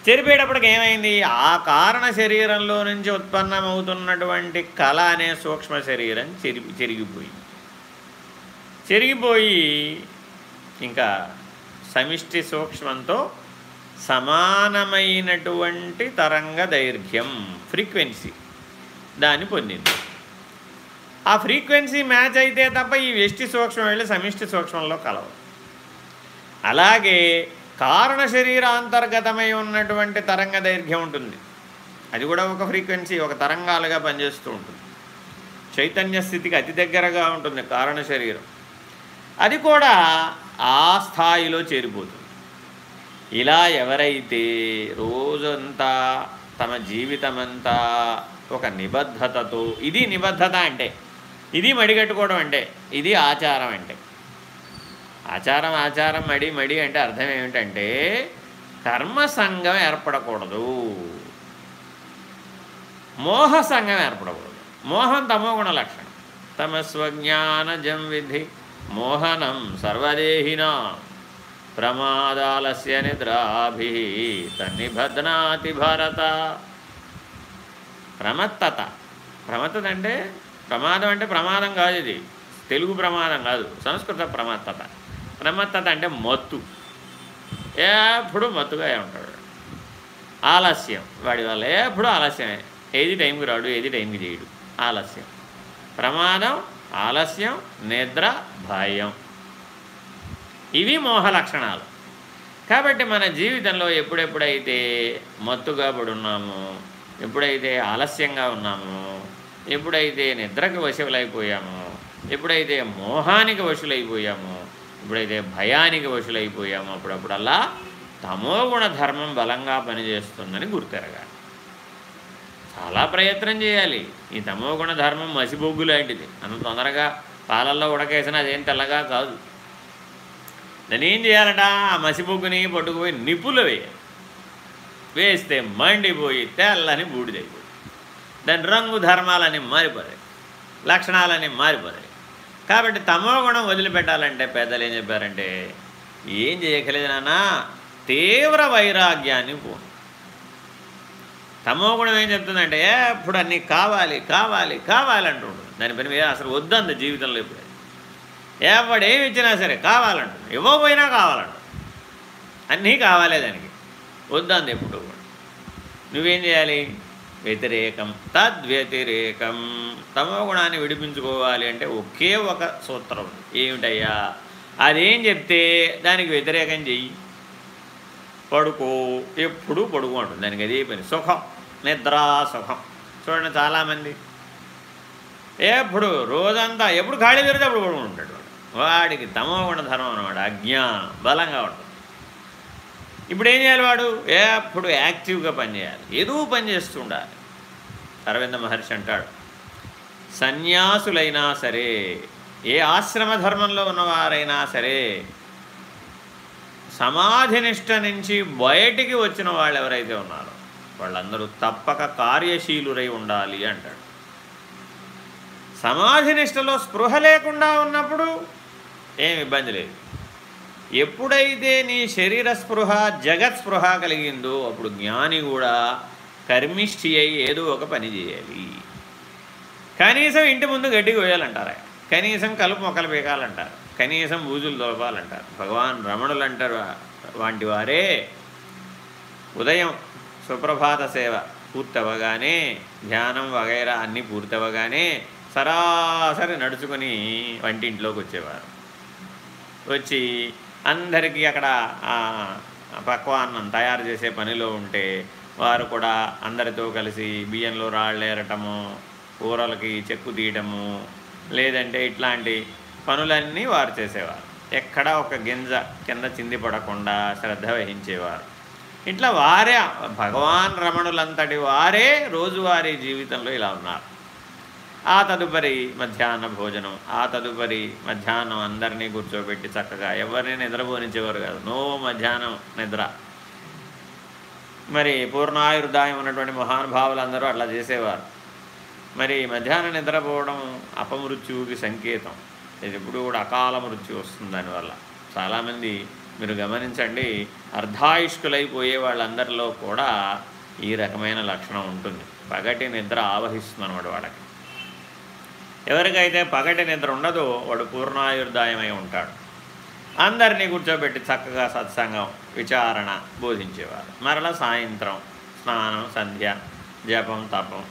చెరిపేటప్పటికి ఏమైంది? ఆ కారణ శరీరంలో నుంచి ఉత్పన్నమవుతున్నటువంటి కళ అనే సూక్ష్మ శరీరం చెరి చెరిగిపోయింది. చెరిగిపోయి ఇంకా సమిష్టి సూక్ష్మంతో సమానమైనటువంటి తరంగ దైర్ఘ్యం ఫ్రీక్వెన్సీ దాన్ని పొందింది. ఆ ఫ్రీక్వెన్సీ మ్యాచ్ అయితే తప్ప ఈ వ్యష్టి సూక్ష్మం వెళ్ళి సమిష్టి సూక్ష్మంలో కలవదు. అలాగే కారణ శరీర అంతర్గతమై ఉన్నటువంటి తరంగ దైర్ఘ్యం ఉంటుంది. అది కూడా ఒక ఫ్రీక్వెన్సీ ఒక తరంగాలుగా పనిచేస్తూ ఉంటుంది. చైతన్య స్థితికి అతి దగ్గరగా ఉంటుంది కారణ శరీరం. అది కూడా ఆ స్థాయిలో చేరిపోతుంది. ఇలా ఎవరైతే రోజంతా తమ జీవితమంతా ఒక నిబద్ధతతో ఇది నిబద్ధత అంటే ఇది మడిగట్టుకోవడం అంటే ఇది ఆచారం అంటే ఆచారం ఆచారం మడి మడి అంటే అర్థం ఏమిటంటే కర్మసంగం ఏర్పడకూడదు. మోహ సంఘం ఏర్పడకూడదు. మోహం తమోగుణ లక్షణం. తమస్వజ్ఞానజం విధి. మోహనం సర్వదేహిన. ప్రమాదాలస్య నిద్రాభి తన్నిభద్నాతి భారత. ప్రమత్తత. ప్రమత్తత అంటే ప్రమాదం అంటే ప్రమాదం కాదు ఇది. తెలుగు ప్రమాదం కాదు. సంస్కృత ప్రమత్తత. ప్రమత్తత అంటే మత్తు. ఎప్పుడు మత్తుగా ఉంటాడు. ఆలస్యం. వాడి వల్ల ఎప్పుడు ఆలస్యమే. ఏది టైంకి రాడు ఏది టైంకి చేయడు. ఆలస్యం. ప్రమాదం ఆలస్యం నిద్ర భయం. ఇవి మోహ లక్షణాలు. కాబట్టి మన జీవితంలో ఎప్పుడెప్పుడైతే మత్తుగా పడున్నామో ఎప్పుడైతే ఆలస్యంగా ఉన్నామో ఎప్పుడైతే నిద్రకు వశులైపోయామో ఎప్పుడైతే మోహానికి వశులైపోయామో ఎప్పుడైతే భయానికి వశులైపోయామో అప్పుడప్పుడల్లా తమోగుణ ధర్మం బలంగా పనిచేస్తుందని గుర్తెరగాలి. చాలా ప్రయత్నం చేయాలి. ఈ తమోగుణ ధర్మం మసిబొగ్గు లాంటిది. అంత తొందరగా పాలల్లో ఉడకేసినా అదేం తెల్లగా కాదు. దాన్ని ఏం చేయాలట? ఆ మసిబొగ్గుని పట్టుకుపోయి నిప్పులు వేయాలి. వేస్తే మండిపోయి తెల్లని బూడిదైపోయి దాని రంగు ధర్మాలని మారిపోతాయి. లక్షణాలని మారిపోతాయి. కాబట్టి తమోగుణం వదిలిపెట్టాలంటే పెద్దలు ఏం చెప్పారంటే ఏం చేయకలేదు నాన్న తీవ్ర వైరాగ్యాన్ని పోను. తమోగుణం ఏం చెప్తుందంటే ఎప్పుడు అన్నీ కావాలి కావాలి కావాలంటుంటుంది దాని పని మీద అసలు వద్దంది జీవితంలో ఇప్పుడు ఎవడేమి ఇచ్చినా సరే కావాలంటుంది ఇవ్వకపోయినా కావాలంట అన్నీ కావాలే దానికి. వద్దంది ఎప్పుడు నువ్వేం చేయాలి? వ్యతిరేకం తద్వ్యతిరేకం. తమో గుణాన్ని విడిపించుకోవాలి అంటే ఒకే ఒక సూత్రం ఏమిటయ్యా? అదేం చెప్తే దానికి వ్యతిరేకం చెయ్యి. పడుకో. ఎప్పుడు పడుకో ఉంటుంది దానికి అదే పని. సుఖం. నిద్రా సుఖం. చూడండి చాలామంది. ఎప్పుడు? రోజంతా. ఎప్పుడు ఖాళీ దొరికితే అప్పుడు పడుకుంటాడు వాడు. వాడికి తమో గుణ ధర్మం అనమాట అజ్ఞానం. బలంగా ఉంటుంది. ఇప్పుడు ఏం చేయాలి వాడు? ఎప్పుడు యాక్టివ్గా పనిచేయాలి ఏదో పని చేస్తూ ఉండాలి. అరవింద మహర్షి అంటాడు సన్యాసులైనా సరే ఏ ఆశ్రమ ధర్మంలో ఉన్నవారైనా సరే సమాధినిష్ట నుంచి బయటికి వచ్చిన వాళ్ళు ఎవరైతే ఉన్నారో వాళ్ళందరూ తప్పక కార్యశీలురై ఉండాలి అంటాడు. సమాధినిష్టలో స్పృహ లేకుండా ఉన్నప్పుడు ఏం ఇబ్బంది లేదు. ఎప్పుడైతే నీ శరీర స్పృహ జగత్ స్పృహ కలిగిందో అప్పుడు జ్ఞాని కూడా కర్మిష్ఠి అయి ఏదో ఒక పని చేయాలి. కనీసం ఇంటి ముందు గడ్డి కోయాలంటారు కనీసం కలుపు మొక్కలు పీకాలంటారు. కనీసం బూజులు దొలపాలంటారు భగవాన్ రమణులు అంటారు వంటి వారే ఉదయం సుప్రభాత సేవ పూర్తవగానే ధ్యానం వగైరా అన్నీ పూర్తవగానే సరాసరి నడుచుకొని వంటింట్లోకి వచ్చేవారు. వచ్చి అందరికీ అక్కడ పక్వాన్నం తయారు చేసే పనిలో ఉంటే వారు కూడా అందరితో కలిసి బియ్యంలో రాళ్ళేరటము కూరలకి చెక్కు తీయటము లేదంటే ఇట్లాంటి పనులన్నీ వారు చేసేవారు. ఎక్కడ ఒక గింజ కింద చింది పడకుండా శ్రద్ధ వహించేవారు. ఇట్లా వారే భగవాన్ రమణులంతటి వారే రోజువారీ జీవితంలో ఇలా ఉన్నారు. ఆ తదుపరి మధ్యాహ్న భోజనం ఆ తదుపరి మధ్యాహ్నం అందరినీ కూర్చోబెట్టి చక్కగా ఎవరిని నిద్రపోనించేవారు కాదు. నో మధ్యాహ్నం నిద్ర. మరి పూర్ణాయుర్దాయం ఉన్నటువంటి మహానుభావులు అందరూ అట్లా చేసేవారు. మరి మధ్యాహ్నం నిద్రపోవడం అపమృత్యువుకి సంకేతం. ఇది ఎప్పుడు కూడా అకాల మృత్యు వస్తుంది దానివల్ల. చాలామంది మీరు గమనించండి అర్ధాయుష్కులైపోయే వాళ్ళందరిలో కూడా ఈ రకమైన లక్షణం ఉంటుంది. పగటి నిద్ర ఆవహిస్తుంది అనమాట వాళ్ళకి. ఎవరికైతే పగటి నిద్ర ఉండదో వాడు పూర్ణాయుర్దాయమై ఉంటాడు. అందరినీ కూర్చోబెట్టి చక్కగా సత్సంగం విచారణ బోధించేవారు. మరలా సాయంత్రం స్నానం సంధ్య జపం తపం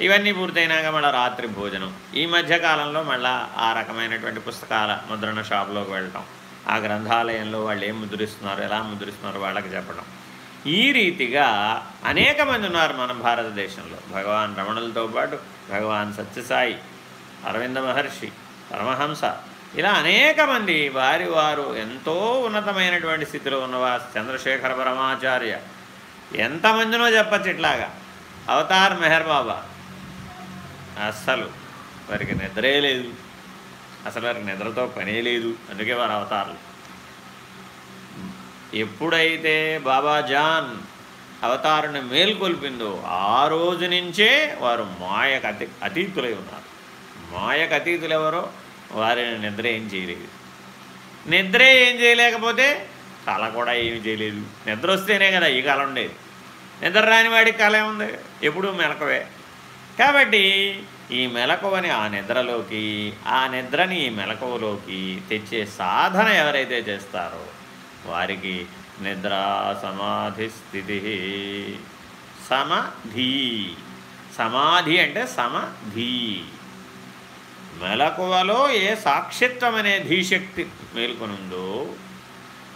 ఇవన్నీ పూర్తయినాక మళ్ళీ రాత్రి భోజనం. ఈ మధ్యకాలంలో మళ్ళీ ఆ రకమైనటువంటి పుస్తకాల ముద్రణ షాప్లోకి వెళ్ళటం ఆ గ్రంథాలయంలో వాళ్ళు ఏం ముద్రిస్తున్నారు ఎలా ముద్రిస్తున్నారు వాళ్ళకి చెప్పడం ఈ రీతిగా అనేక మంది ఉన్నారు మన భారతదేశంలో. భగవాన్ రమణులతో పాటు భగవాన్ సత్యసాయి అరవింద మహర్షి పరమహంస ఇలా అనేక మంది వారి వారు ఎంతో ఉన్నతమైనటువంటి స్థితిలో ఉన్నవా చంద్రశేఖర పరమాచార్య. ఎంతమందినో చెప్పచ్చు ఇట్లాగా. అవతార్ మెహర్ బాబా. అస్సలు వారికి నిద్రే లేదు. అసలు వారికి నిద్రతో పనే లేదు. అందుకే వారు అవతారులు. ఎప్పుడైతే బాబా జాన్ అవతారుని మేల్కొల్పిందో ఆ రోజు నుంచే వారు మాయకు అతి అతీతులై ఉన్నారు. మాయకు అతీతులు ఎవరో వారిని నిద్ర ఏం చేయలేదు. నిద్ర ఏం చేయలేకపోతే కళ కూడా ఏమి చేయలేదు. నిద్ర వస్తేనే కదా ఈ కళ ఉండేది. నిద్ర రాని వాడికి కళ ఏముంది? ఎప్పుడూ మెలకవే. కాబట్టి ఈ మెలకువని ఆ నిద్రలోకి ఆ నిద్రని ఈ మెలకువలోకి తెచ్చే సాధన ఎవరైతే చేస్తారో వారికి నిద్ర సమాధి స్థితి. సమధీ. సమాధి అంటే సమధీ. మెలకువలో ఏ సాక్షిత్వం అనే ధీశక్తి మేల్కొనుందో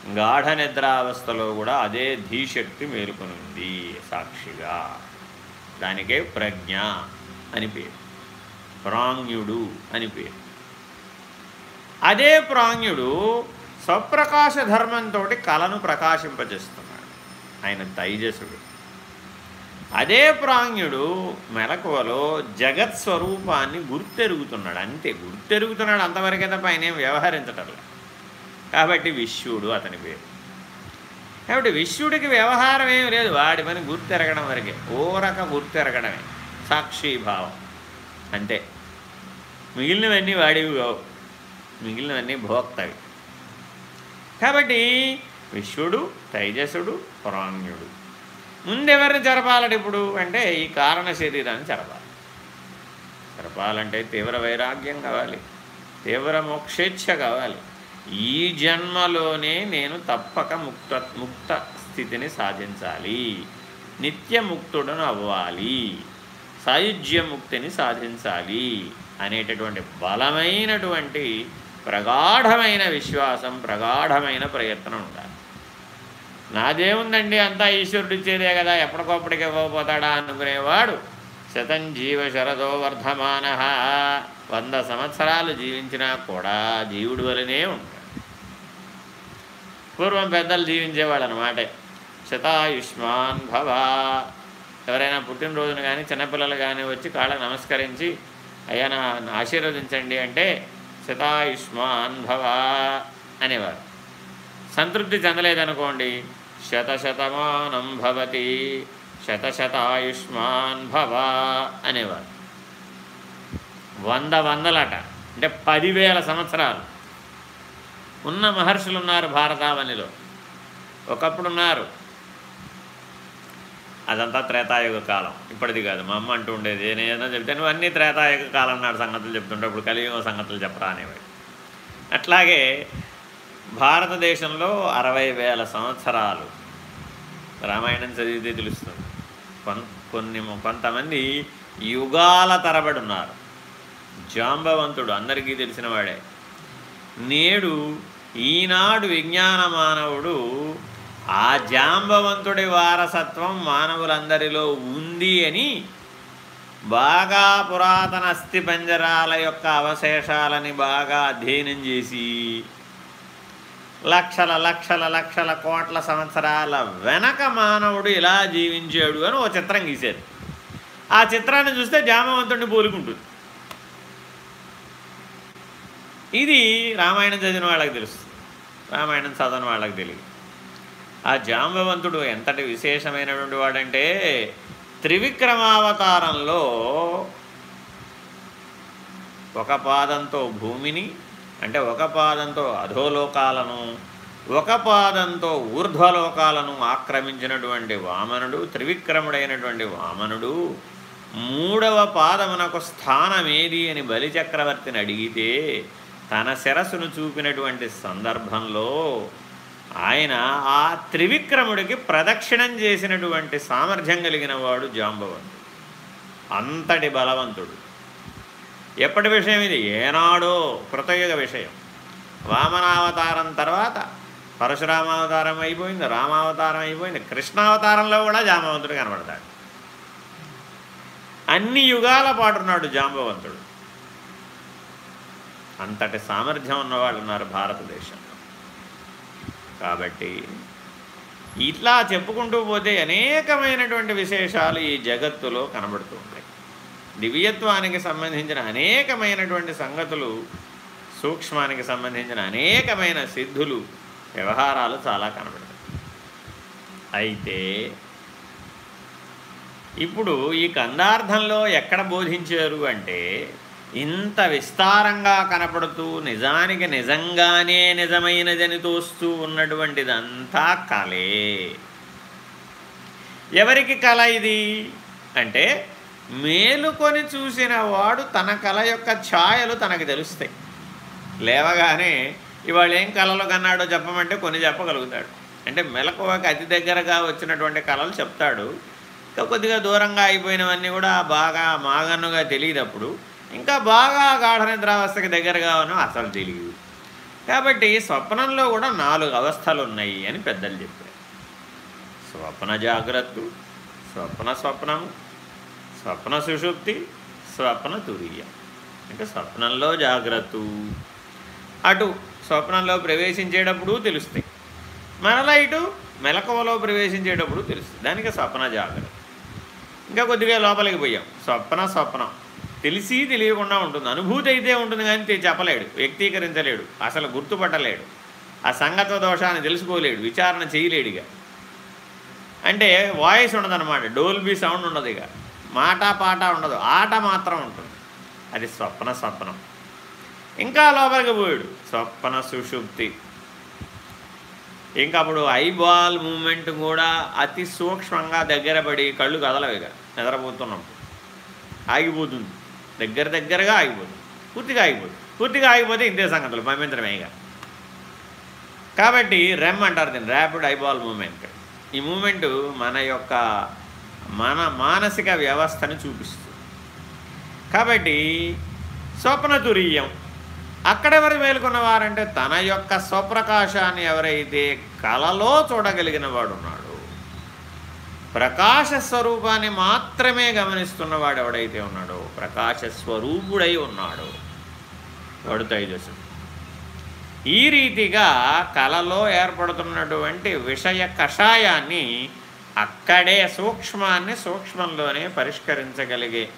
గాఢ నిద్రావస్థలో కూడా అదే ధీశక్తి మేల్కొనుంది సాక్షిగా. దానికే ప్రజ్ఞ అని పేరు. ప్రాంగ్యుడు అని పేరు. అదే ప్రాంగ్యుడు స్వప్రకాశ ధర్మంతో కళను ప్రకాశింపజేస్తున్నాడు. ఆయన తైజసుడు. అదే ప్రాంగుడు మెలకువలో జగత్ స్వరూపాన్ని గుర్తెరుగుతున్నాడు. అంతే గుర్తెరుగుతున్నాడు అంతవరకే తప్ప ఆయన ఏం వ్యవహరించటం కాబట్టి విశ్వడు అతని పేరు. కాబట్టి విశ్వడికి వ్యవహారం ఏమి లేదు. వాడి పని గుర్తెరగడం వరకే. ఓరక గుర్తెరగడమే. సాక్షిభావం అంతే. మిగిలినవన్నీ వాడివి కావు. మిగిలినవన్నీ భోక్తవి. కాబట్టి విశ్వడు తైజసుడు పురాణ్యుడు ముందెవరిని జరపాలట ఇప్పుడు అంటే ఈ కారణ శరీరాన్ని జరపాలి. జరపాలంటే తీవ్ర వైరాగ్యం కావాలి. తీవ్ర మోక్షేచ్ఛ కావాలి. ఈ జన్మలోనే నేను తప్పక ముక్త ముక్త స్థితిని సాధించాలి. నిత్యముక్తుడను అవ్వాలి. సాయుజ్యముక్తిని సాధించాలి అనేటటువంటి బలమైనటువంటి ప్రగాఢమైన విశ్వాసం ప్రగాఢమైన ప్రయత్నం ఉండాలి. నాదేముందండి? అంతా ఈశ్వరుడు ఇచ్చేదే కదా. ఎప్పటికప్పటికి ఇవ్వబోతాడా అనుకునేవాడు. శతం జీవ శరదో వర్ధమాన. వంద సంవత్సరాలు జీవించినా కూడా జీవుడు వలనే ఉంటాడు. పూర్వం పెద్దలు జీవించేవాడు అనమాట శతాయుష్మాన్ భవ. ఎవరైనా పుట్టినరోజున కానీ చిన్నపిల్లలు కానీ వచ్చి కాళ్ళకు నమస్కరించి అయ్యా నా ఆశీర్వదించండి అంటే శతాయుష్మాన్ భవ అనేవారు. సంతృప్తి చెందలేదనుకోండి. శతశతమానం భవతి శతశతాయుష్మాన్ భవ అనేవారు. వంద వందలట అంటే పదివేల సంవత్సరాలు. ఉన్న మహర్షులు ఉన్నారు భారతావనిలో. ఒకప్పుడు ఉన్నారు అదంతా త్రేతాయుగ కాలం. ఇప్పటిది కాదు మా అమ్మ అంటూ ఉండేది ఏదైనా చెప్తే నువ్వు అన్నీ త్రేతాయుగ కాలం నాడు సంగతులు చెప్తుంటే ఇప్పుడు కలియుగ సంగతులు చెప్పరా అనేవాడు. అట్లాగే భారతదేశంలో అరవై వేల సంవత్సరాలు. రామాయణం చదివితే తెలుస్తుంది. కొన్ని కొంతమంది యుగాల తరబడి ఉన్నారు. జాంబవంతుడు అందరికీ తెలిసిన వాడే. నేడు ఈనాడు విజ్ఞాన మానవుడు ఆ జాంబవంతుడి వారసత్వం మానవులందరిలో ఉంది అని బాగా పురాతన అస్థిపంజరాల యొక్క అవశేషాలని బాగా అధ్యయనం చేసి లక్షల లక్షల లక్షల కోట్ల సంవత్సరాల వెనక మానవుడు ఇలా జీవించాడు అని ఓ చిత్రం గీశారు. ఆ చిత్రాన్ని చూస్తే జామవంతుడిని పోలుకుంటుంది. ఇది రామాయణం చదివిన వాళ్ళకి తెలుస్తుంది రామాయణం చదవని వాళ్ళకి తెలియదు. ఆ జాంబవంతుడు ఎంతటి విశేషమైనటువంటి వాడంటే త్రివిక్రమావతారంలో ఒక పాదంతో భూమిని అంటే ఒక పాదంతో అధోలోకాలను ఒక పాదంతో ఊర్ధ్వలోకాలను ఆక్రమించినటువంటి వామనుడు త్రివిక్రముడైనటువంటి వామనుడు మూడవ పాదమునకు స్థానమేది అని బలిచక్రవర్తిని అడిగితే తన శిరస్సును చూపినటువంటి సందర్భంలో ఆయన ఆ త్రివిక్రముడికి ప్రదక్షిణం చేసినటువంటి సామర్థ్యం కలిగిన వాడు జాంబవంతుడు. అంతటి బలవంతుడు. ఎప్పటి విషయం ఇది? ఏనాడో కృతయుగ విషయం. వామనావతారం తర్వాత పరశురామావతారం అయిపోయింది రామావతారం అయిపోయింది కృష్ణావతారంలో కూడా జాంబవంతుడు కనబడతాడు. అన్ని యుగాల పాటున్నాడు జాంబవంతుడు. అంతటి సామర్థ్యం ఉన్నవాళ్ళు ఉన్నారు భారతదేశంలో. కాబట్టి ఇట్లా చెప్పుకుంటూ పోతే అనేకమైనటువంటి విశేషాలు ఈ జగత్తులో కనబడుతూ ఉంటాయి దివ్యత్వానికి సంబంధించిన అనేకమైనటువంటి సంగతులు సూక్ష్మానికి సంబంధించిన అనేకమైన సిద్ధులు వ్యవహారాలు చాలా కనబడతాయి. అయితే ఇప్పుడు ఈ కందార్థంలో ఎక్కడ బోధించారు అంటే ఇంత విస్తారంగా కనపడుతూ నిజానికి నిజంగానే నిజమైనదని తోస్తూ ఉన్నటువంటిదంతా కలే. ఎవరికి కళ ఇది? అంటే మేలుకొని చూసిన వాడు తన కళ యొక్క ఛాయలు తనకు తెలుస్తాయి. లేవగానే ఇవాళ ఏం కళలు కన్నాడో చెప్పమంటే కొన్ని చెప్పగలుగుతాడు. అంటే మెలకువకి అతి దగ్గరగా వచ్చినటువంటి కళలు చెప్తాడు. ఇంకా కొద్దిగా దూరంగా అయిపోయినవన్నీ కూడా బాగా మాగన్నుగా తెలియదప్పుడు ఇంకా బాగా గాఢ నిద్రావస్థకి దగ్గరగా ఉన్న అసలు తెలియదు కాబట్టి స్వప్నంలో కూడా నాలుగు అవస్థలు ఉన్నాయి అని పెద్దలు చెప్పారు. స్వప్న జాగ్రత్త స్వప్న స్వప్నము స్వప్న సుషుప్తి స్వప్న తురియం. అంటే స్వప్నంలో జాగ్రత్త. అటు స్వప్నంలో ప్రవేశించేటప్పుడు తెలుస్తాయి. మరలా ఇటు మెలకువలో ప్రవేశించేటప్పుడు తెలుస్తుంది దానికి స్వప్న జాగ్రత్త. ఇంకా కొద్దిగా లోపలికి పోయాం. స్వప్న స్వప్నం. తెలిసి తెలియకుండా ఉంటుంది. అనుభూతి అయితే ఉంటుంది కానీ చెప్పలేడు. వ్యక్తీకరించలేడు. అసలు గుర్తుపట్టలేడు. ఆ సంగత దోషాన్ని తెలుసుకోలేడు. విచారణ చేయలేడుగా అంటే వాయిస్ ఉండదన్నమాట. డోల్బీ సౌండ్ ఉండదు ఇక. మాట పాట ఉండదు. ఆట మాత్రం ఉంటుంది. అది స్వప్న స్వప్నం. ఇంకా లోపలికి పోయాడు. స్వప్న సుషుప్తి. ఇంకా అప్పుడు ఐబాల్ మూమెంట్ కూడా అతి సూక్ష్మంగా దగ్గర పడి కళ్ళు కదలవిగా నిద్రపోతున్నప్పుడు. ఆగిపోతుంది. దగ్గర దగ్గరగా ఆగిపోతుంది. పూర్తిగా ఆగిపోతుంది. పూర్తిగా ఆగిపోతే ఇంతే సంగతులు. పంపించడమేగా కాబట్టి రెమ్ అంటారు దీన్ని. Rapid eyeball movement. ఈ మూమెంట్ మన యొక్క మన మానసిక వ్యవస్థను చూపిస్తుంది. కాబట్టి స్వప్నతురీయం. అక్కడెవరు మేలుకున్నవారంటే తన యొక్క స్వప్రకాశాన్ని ఎవరైతే కలలో చూడగలిగిన వాడున్నాడు ప్రకాశ స్వరూపాన్ని మాత్రమే గమనిస్తున్నవాడు ఎవడైతే ఉన్నాడో ప్రకాశ స్వరూపుడై ఉన్నాడో వాడు తైజస్సు ఈ రీతిగా కలలో ఏర్పడుతున్నటువంటి విషయ కషాయాన్ని అక్కడే సూక్ష్మాన్ని సూక్ష్మంలోనే పరిష్కరించగలిగే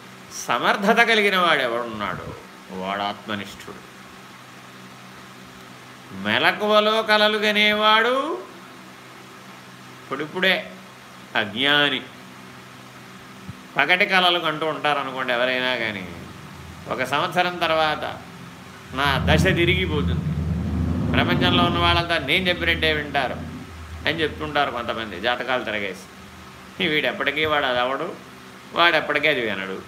సమర్థత కలిగిన వాడు ఎవడున్నాడు వాడు ఆత్మనిష్ఠుడు మెలకువలో కలలు గనేవాడు ఇప్పుడిప్పుడే అజ్ఞాని. పగటి కళలు కంటూ ఉంటారనుకోండి ఎవరైనా కానీ ఒక సంవత్సరం తర్వాత నా దశ తిరిగిపోతుంది. ప్రపంచంలో ఉన్న వాళ్ళంతా నేను చెప్పినట్టే వింటారు. అని చెప్తుంటారు కొంతమంది జాతకాలు తిరగేసి. వీడు ఎప్పటికీ వాడు అది అవడు వాడు ఎప్పటికీ అది వినడు.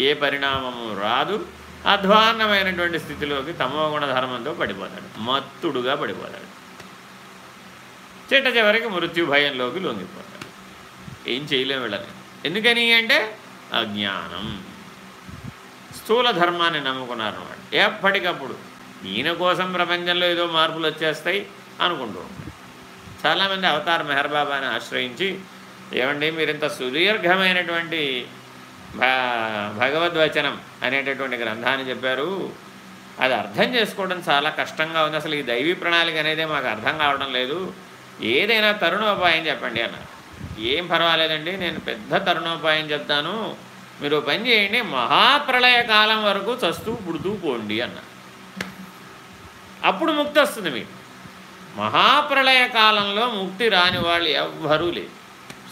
ఏ పరిణామము రాదు అధ్వాన్నమైనటువంటి స్థితిలోకి తమోగుణ ధర్మంతో పడిపోతాడు మత్తుడుగా పడిపోతాడు. చిట్ట చివరికి మృత్యు భయంలోకి లొంగిపోతాడు. ఏం చేయలేము వెళ్ళని. ఎందుకని అంటే అజ్ఞానం. స్థూల ధర్మాన్ని నమ్ముకున్నారు అన్నమాట ఎప్పటికప్పుడు ఈయన కోసం ప్రపంచంలో ఏదో మార్పులు వచ్చేస్తాయి అనుకుంటూ ఉంటాడు. చాలామంది అవతార్ మెహర్బాబాని ఆశ్రయించి ఏమండి మీరు ఇంత సుదీర్ఘమైనటువంటి భగవద్వచనం అనేటటువంటి గ్రంథాన్ని చెప్పారు. అది అర్థం చేసుకోవడం చాలా కష్టంగా ఉంది. అసలు ఈ దైవీ ప్రణాళిక అనేది మాకు అర్థం కావడం లేదు. ఏదైనా తరుణోపాయం చెప్పండి అన్నారు ఏం పర్వాలేదండి నేను పెద్ద తరుణోపాయం చెప్తాను. మీరు పని చేయండి మహాప్రళయ కాలం వరకు చస్తూ పుడుతూ పోండి అన్న. అప్పుడు ముక్తి వస్తుంది మీకు. మహాప్రళయ కాలంలో ముక్తి రాని వాళ్ళు ఎవ్వరూ లేరు.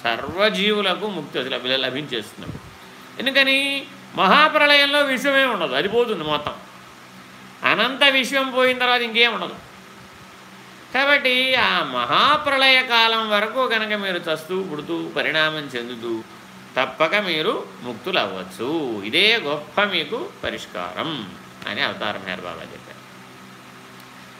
సర్వజీవులకు ముక్తి అసలు లభించేస్తున్నాడు ఎందుకని? మహాప్రళయంలో విషయమే ఉండదు. అది పోతుంది మొత్తం. అనంత విషయం పోయిన తర్వాత ఇంకేం ఉండదు. కాబట్టి ఆ మహాప్రళయ కాలం వరకు కనుక మీరు చస్తూ పుడుతూ పరిణామం చెందుతూ తప్పక మీరు ముక్తులు అవ్వచ్చు ఇదే గొప్ప మీకు పరిష్కారం. అని అవతారం బాబా చెప్పారు.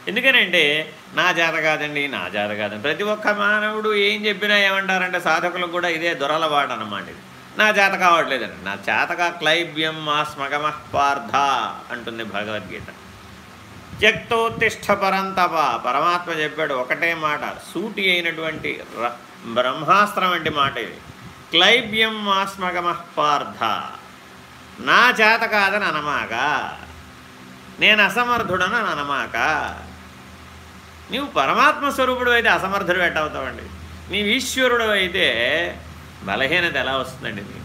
ఎందుకనంటే నా జాత కాదండి నా జాత కాదండి. ప్రతి ఒక్క మానవుడు ఏం చెప్పినా ఏమంటారంటే సాధకులకు కూడా ఇదే దొరలవాడు అన్నమాట ఇది. నా చేత కావట్లేదండి. నా జాతక క్లైబ్యం మాస్మగమః పార్థ అంటుంది భగవద్గీత. త్యక్తోత్తిష్ట పరంతప. పరమాత్మ చెప్పాడు ఒకటే మాట సూటి అయినటువంటి బ్రహ్మాస్త్రం వంటి మాట ఇది. క్లైబ్యం మాస్మగమః పార్థ. నా చేత కాదని అనమాక. నేను అసమర్థుడను అనమాక. నీవు పరమాత్మ స్వరూపుడు అయితే అసమర్థుడు పెట్టవుతావండి నీవు ఈశ్వరుడు అయితే బలహీనత ఎలా వస్తుందండి మీకు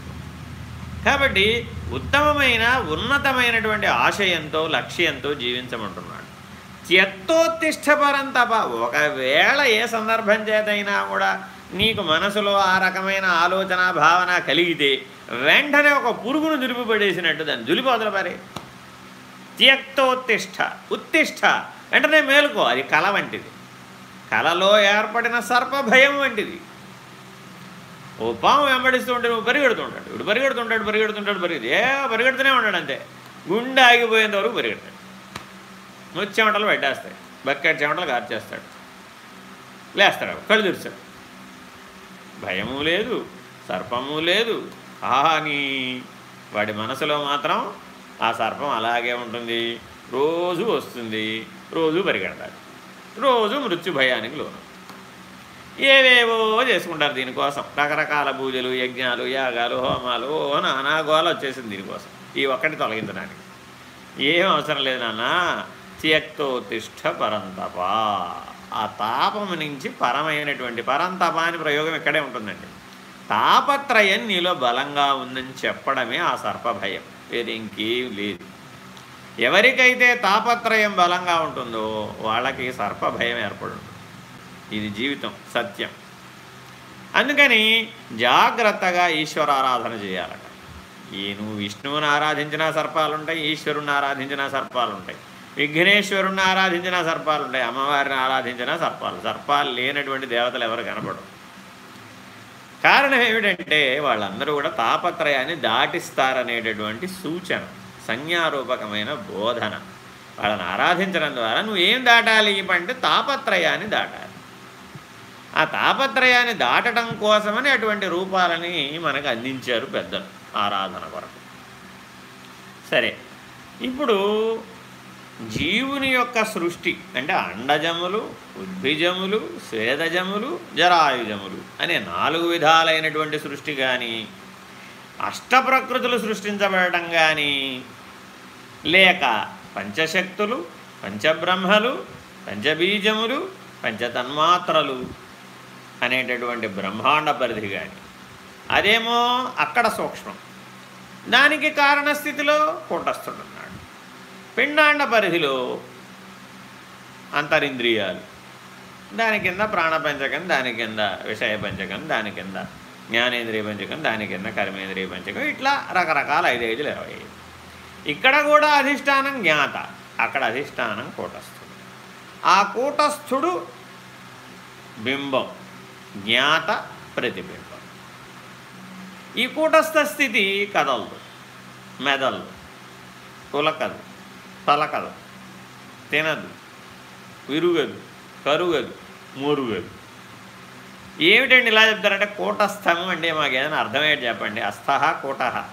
కాబట్టి ఉత్తమమైన ఉన్నతమైనటువంటి ఆశయంతో లక్ష్యంతో జీవించమంటున్నాడు. త్యక్తోత్తిష్టపరం తప ఒకవేళ ఏ సందర్భం చేతైనా కూడా నీకు మనసులో ఆ రకమైన ఆలోచన భావన కలిగితే వెంటనే ఒక పురుగును దులిపిపడేసినట్టు దాన్ని దులిపోదల పరే త్యక్తోత్తిష్ట ఉత్తిష్ట వెంటనే మేలుకో. అది కళ వంటిది. కళలో ఏర్పడిన సర్పభయం వంటిది. ఓ పాము వెంబడిస్తూ ఉంటే నువ్వు పరిగెడుతుంటాడు ఇప్పుడు పరిగెడుతుంటాడు పరిగెడుతుంటాడు పరిగెడు. ఏ పరిగెడుతూనే ఉంటాడు అంతే. గుండె ఆగిపోయేంత వరకు పరిగెడతాడు. నువ్వు చెమటలు పెట్టేస్తాయి. బకెట్ చెమటలు కార్చేస్తాడు. లేస్తాడు. కళ్ళు తెరుస్తాడు. భయము లేదు సర్పము లేదు. కానీ వాడి మనసులో మాత్రం ఆ సర్పం అలాగే ఉంటుంది. రోజు వస్తుంది. రోజు పరిగెడతాడు రోజు మృత్యు భయానికి లోను. ఏవేవో చేసుకుంటారు దీనికోసం. రకరకాల పూజలు యజ్ఞాలు యాగాలు హోమాలు ఓ నానా గోల వచ్చేసింది దీనికోసం. ఈ ఒక్కటి తొలగించడానికి ఏం అవసరం లేదు నాన్న. త్యక్తోతిష్ట పరంతప. ఆ తాపము నుంచి పరమైనటువంటి పరంతప అని ప్రయోగం ఇక్కడే ఉంటుందండి. తాపత్రయం నీలో బలంగా ఉందని చెప్పడమే ఆ సర్పభయం. వేరే ఇంకేం లేదు. ఎవరికైతే తాపత్రయం బలంగా ఉంటుందో వాళ్ళకి సర్ప భయం ఏర్పడుతుంది. ఇది జీవితం సత్యం. అందుకని జాగ్రత్తగా ఈశ్వరారాధన చేయాలట. ఈ నువ్వు విష్ణువుని ఆరాధించిన సర్పాలుంటాయి ఈశ్వరుని ఆరాధించిన సర్పాలుంటాయి. విఘ్నేశ్వరుణ్ణి ఆరాధించిన సర్పాలు ఉంటాయి అమ్మవారిని ఆరాధించిన సర్పాలు. సర్పాలు లేనటువంటి దేవతలు ఎవరు కనపడవు కారణం ఏమిటంటే వాళ్ళందరూ కూడా తాపత్రయాన్ని దాటిస్తారనేటటువంటి సూచన. సంజ్ఞారూపకమైన బోధన. వాళ్ళని ఆరాధించడం ద్వారా నువ్వు ఏం దాటాలి? అంటే తాపత్రయాన్ని దాటాలి. ఆ తాపత్రయాన్ని దాటడం కోసమని అటువంటి రూపాలని మనకు అందించారు పెద్దలు ఆరాధన కొరకు. సరే ఇప్పుడు జీవుని యొక్క సృష్టి అంటే అండజములు ఉద్భిజములు స్వేదజములు జరాయుజములు అనే నాలుగు విధాలైనటువంటి సృష్టి కానీ అష్టప్రకృతులు సృష్టించబడటం కానీ లేక పంచశక్తులు పంచబ్రహ్మలు పంచబీజములు పంచతన్మాత్రలు అనేటటువంటి బ్రహ్మాండ పరిధి కానీ అదేమో అక్కడ సూక్ష్మం. దానికి కారణస్థితిలో కూటస్థుడున్నాడు. పిండాండ పరిధిలో అంతరింద్రియాలు. దాని కింద ప్రాణపంచకం దాని కింద విషయ పంచకం దాని కింద జ్ఞానేంద్రియ పంచకం దాని కింద కర్మేంద్రియ పంచకం ఇట్లా రకరకాల ఐదు ఐదులు ఇరవై ఐదు ఇక్కడ కూడా అధిష్టానం జ్ఞాత. అక్కడ అధిష్టానం కూటస్థుడు. ఆ కూటస్థుడు బింబం జ్ఞాత ప్రతిబింబం. ఈ కూటస్థ స్థితి కదలదు మెదలు కులకదు తలకదు తినదు విరుగదు కరుగదు మురుగదు. ఏమిటండి ఇలా చెప్తారంటే కూటస్థము అంటే మాకు ఏదైనా అర్థమయ్యేది చెప్పండి. అస్థ కూట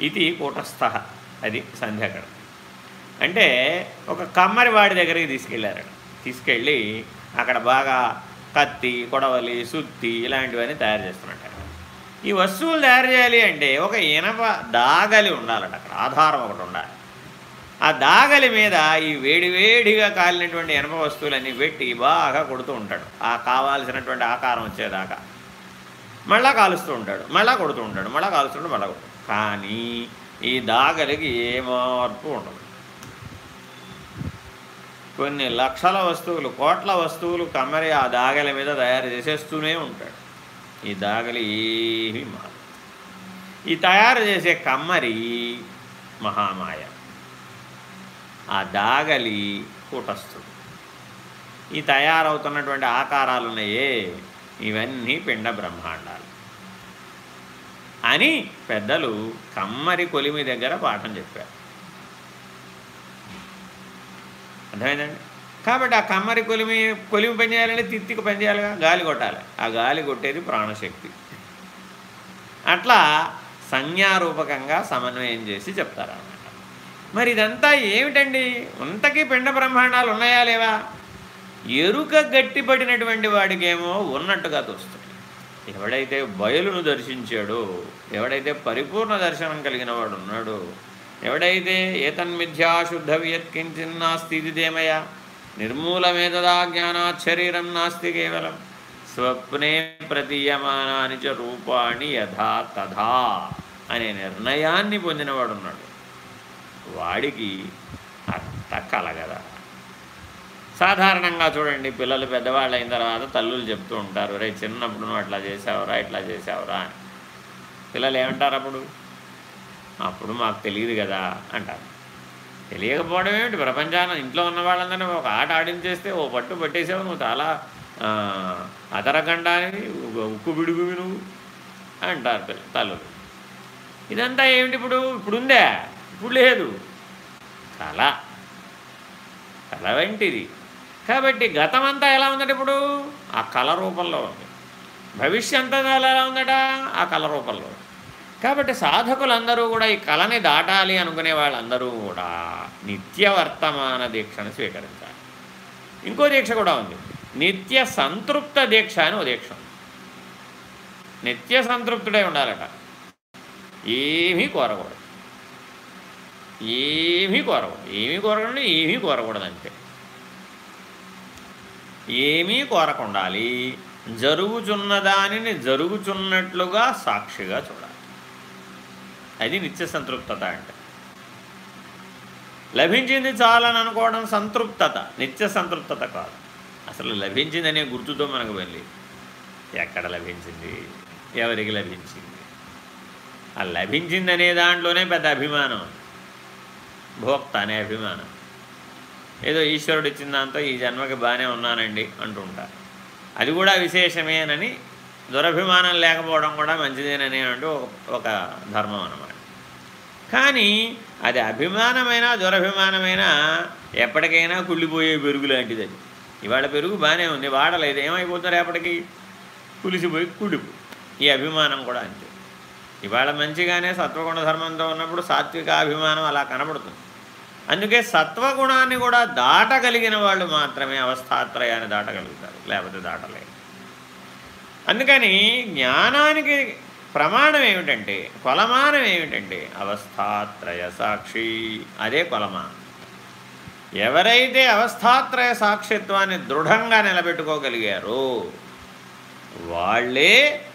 ఇది కూటస్థ. అది సంధ్య అంటే ఒక కమ్మరి వాడి దగ్గరికి తీసుకెళ్ళారు తీసుకెళ్ళి అక్కడ బాగా కత్తి కొడవలి సుత్తి ఇలాంటివన్నీ తయారు చేస్తున్నట్ట. ఈ వస్తువులు తయారు చేయాలి అంటే ఒక ఇనప దాగలి ఉండాలట అక్కడ. ఆధారం ఒకటి ఉండాలి. ఆ దాగలి మీద ఈ వేడివేడిగా కాలినటువంటి ఇనప వస్తువులన్నీ పెట్టి బాగా కొడుతూ ఉంటాడు. ఆ కావాల్సినటువంటి ఆకారం వచ్చేదాకా. మళ్ళా కాలుస్తూ ఉంటాడు. మళ్ళా కొడుతూ ఉంటాడు. మళ్ళా కాలుస్తుంటాడు మళ్ళా కొడుతూ కానీ ఈ దాగలికి ఏ మార్పు ఉండదు. కొన్ని లక్షల వస్తువులు కోట్ల వస్తువులు కమ్మరి ఆ దాగల మీద తయారు చేసేస్తూనే ఉంటాడు. ఈ దాగలి ఏమీ మారు ఈ తయారు చేసే కమ్మరి మహామాయ. ఆ దాగలి కూటస్థుడు. ఈ తయారవుతున్నటువంటి ఆకారాలు ఉన్నాయే ఇవన్నీ పిండ బ్రహ్మాండాలు. అని పెద్దలు కమ్మరి కొలిమి దగ్గర పాఠం చెప్పారు. అర్థమైందండి? కాబట్టి ఆ కమ్మరి కొలిమి కొలిమి పనిచేయాలంటే తిత్తికి పనిచేయాలిగా గాలి కొట్టాలి. ఆ గాలి కొట్టేది ప్రాణశక్తి. అట్లా సంజ్ఞారూపకంగా సమన్వయం చేసి చెప్తారు అన్నమాట మరి ఇదంతా ఏమిటండి? ఉంతకీ పిండ బ్రహ్మాండాలు ఉన్నాయా లేవా? ఎరుక గట్టిపడినటువంటి వాడికేమో ఉన్నట్టుగా తోస్తుంది. ఎవడైతే బయలును దర్శించాడో ఎవడైతే పరిపూర్ణ దర్శనం కలిగిన వాడు ఉన్నాడో ఎవడైతే ఏతన్మిథ్యాశుద్ధ వియత్కించిన్నా స్థితిదేమయ నిర్మూలమేతదా జ్ఞానాత్ శరీరం నాస్తి కేవలం. స్వప్నే ప్రతీయమానాని చ రూపాణి యథా తథా అనే నిర్ణయాన్ని పొందినవాడున్నాడు. వాడికి అత్త కలగదా? సాధారణంగా చూడండి పిల్లలు పెద్దవాళ్ళు అయిన తర్వాత తల్లులు చెప్తూ ఉంటారు రే చిన్నప్పుడు నువ్వు అట్లా చేసావురా ఇట్లా చేసావురా అని. పిల్లలు ఏమంటారు అప్పుడు? అప్పుడు మాకు తెలియదు కదా అంటారు. తెలియకపోవడం ఏమిటి? ప్రపంచాన్ని ఇంట్లో ఉన్న వాళ్ళందరినీ ఒక ఆట ఆడించేస్తే ఓ పట్టు పట్టేసావు నువ్వు చాలా అతరకండాని ఉక్కు బిడుగువి నువ్వు అంటారు పిల్ల తల్లులు. ఇదంతా ఏమిటి ఇప్పుడు? ఇప్పుడుందే? ఇప్పుడు లేదు. కళ. కళ వంటిది. కాబట్టి గతమంతా ఎలా ఉందట ఇప్పుడు? ఆ కళ రూపంలో ఉంది. భవిష్యంతా ఎలా ఉందట? ఆ కళ రూపంలో కాబట్టి సాధకులందరూ కూడా ఈ కళని దాటాలి అనుకునే వాళ్ళందరూ కూడా నిత్యవర్తమాన దీక్షను స్వీకరించాలి. ఇంకో దీక్ష కూడా ఉంది. నిత్య సంతృప్త దీక్ష అని ఓ దీక్ష నిత్య సంతృప్తుడే ఉండాలట. ఏమీ కోరకూడదు. ఏమీ కోరకూడదు. ఏమీ కోరకూడదు ఏమీ కోరకూడదు అంతే. ఏమీ కోరకుండాలి. జరుగుచున్న దానిని జరుగుచున్నట్లుగా సాక్షిగా చూడాలి. అది నిత్య సంతృప్తత అంటే. లభించింది చాలని అనుకోవడం సంతృప్తత. నిత్య సంతృప్తత కాదు. అసలు లభించిందనే గుర్తుతో మనకు వెళ్ళి ఎక్కడ లభించింది? ఎవరికి లభించింది? ఆ లభించిందనే దాంట్లోనే పెద్ద అభిమానం. భోక్త అనే అభిమానం. ఏదో ఈశ్వరుడు ఇచ్చిన దాంతో ఈ జన్మకి బాగానే ఉన్నానండి అంటుంటారు అది కూడా విశేషమేనని దురభిమానం లేకపోవడం కూడా మంచిదేనని అంటూ ఒక ధర్మం అన్నమాట. కానీ అది అభిమానమైనా దురభిమానమైనా ఎప్పటికైనా కుళ్ళిపోయే పెరుగు లాంటిది అది. ఇవాళ పెరుగు బాగానే ఉంది వాడలేదు ఏమైపోతారు ఎప్పటికీ? కులిసిపోయి కుళ్ళిపోయి ఈ అభిమానం కూడా అంతే. ఇవాళ మంచిగానే సత్వగుణ ధర్మంతో ఉన్నప్పుడు సాత్విక అభిమానం అలా కనబడుతుంది. అందుకే సత్వగుణాన్ని కూడా దాటగలిగిన వాళ్ళు మాత్రమే అవస్థాత్రయాన్ని దాటగలుగుతారు లేకపోతే దాటలేరు. అందుకని జ్ఞానానికి ప్రమాణం ఏమిటంటే కొలమానం ఏమిటంటే అవస్థాత్రయ సాక్షి. అదే కొలమానం. ఎవరైతే అవస్థాత్రయ సాక్షిత్వాన్ని దృఢంగా నిలబెట్టుకోగలిగారో వాళ్ళే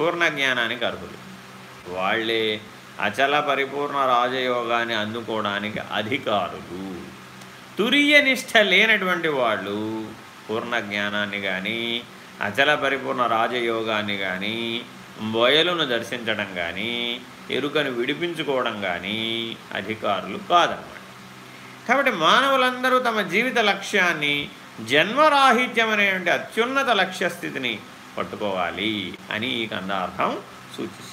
పూర్ణ జ్ఞానానికి అర్హులు. వాళ్ళే అచల పరిపూర్ణ రాజయోగాన్ని అందుకోవడానికి అధికారులు. తురియ నిష్ట లేనటువంటి వాళ్ళు పూర్ణ జ్ఞానాన్ని కానీ అచల పరిపూర్ణ రాజయోగాన్ని కానీ బయలును దర్శించడం కానీ ఎరుకను విడిపించుకోవడం కానీ అధికారులు కాదన్నమాట కాబట్టి మానవులందరూ తమ జీవిత లక్ష్యాన్ని జన్మరాహిత్యం అనేటువంటి అత్యున్నత లక్ష్యస్థితిని పట్టుకోవాలి అని ఈ కందార్థం సూచిస్తుంది.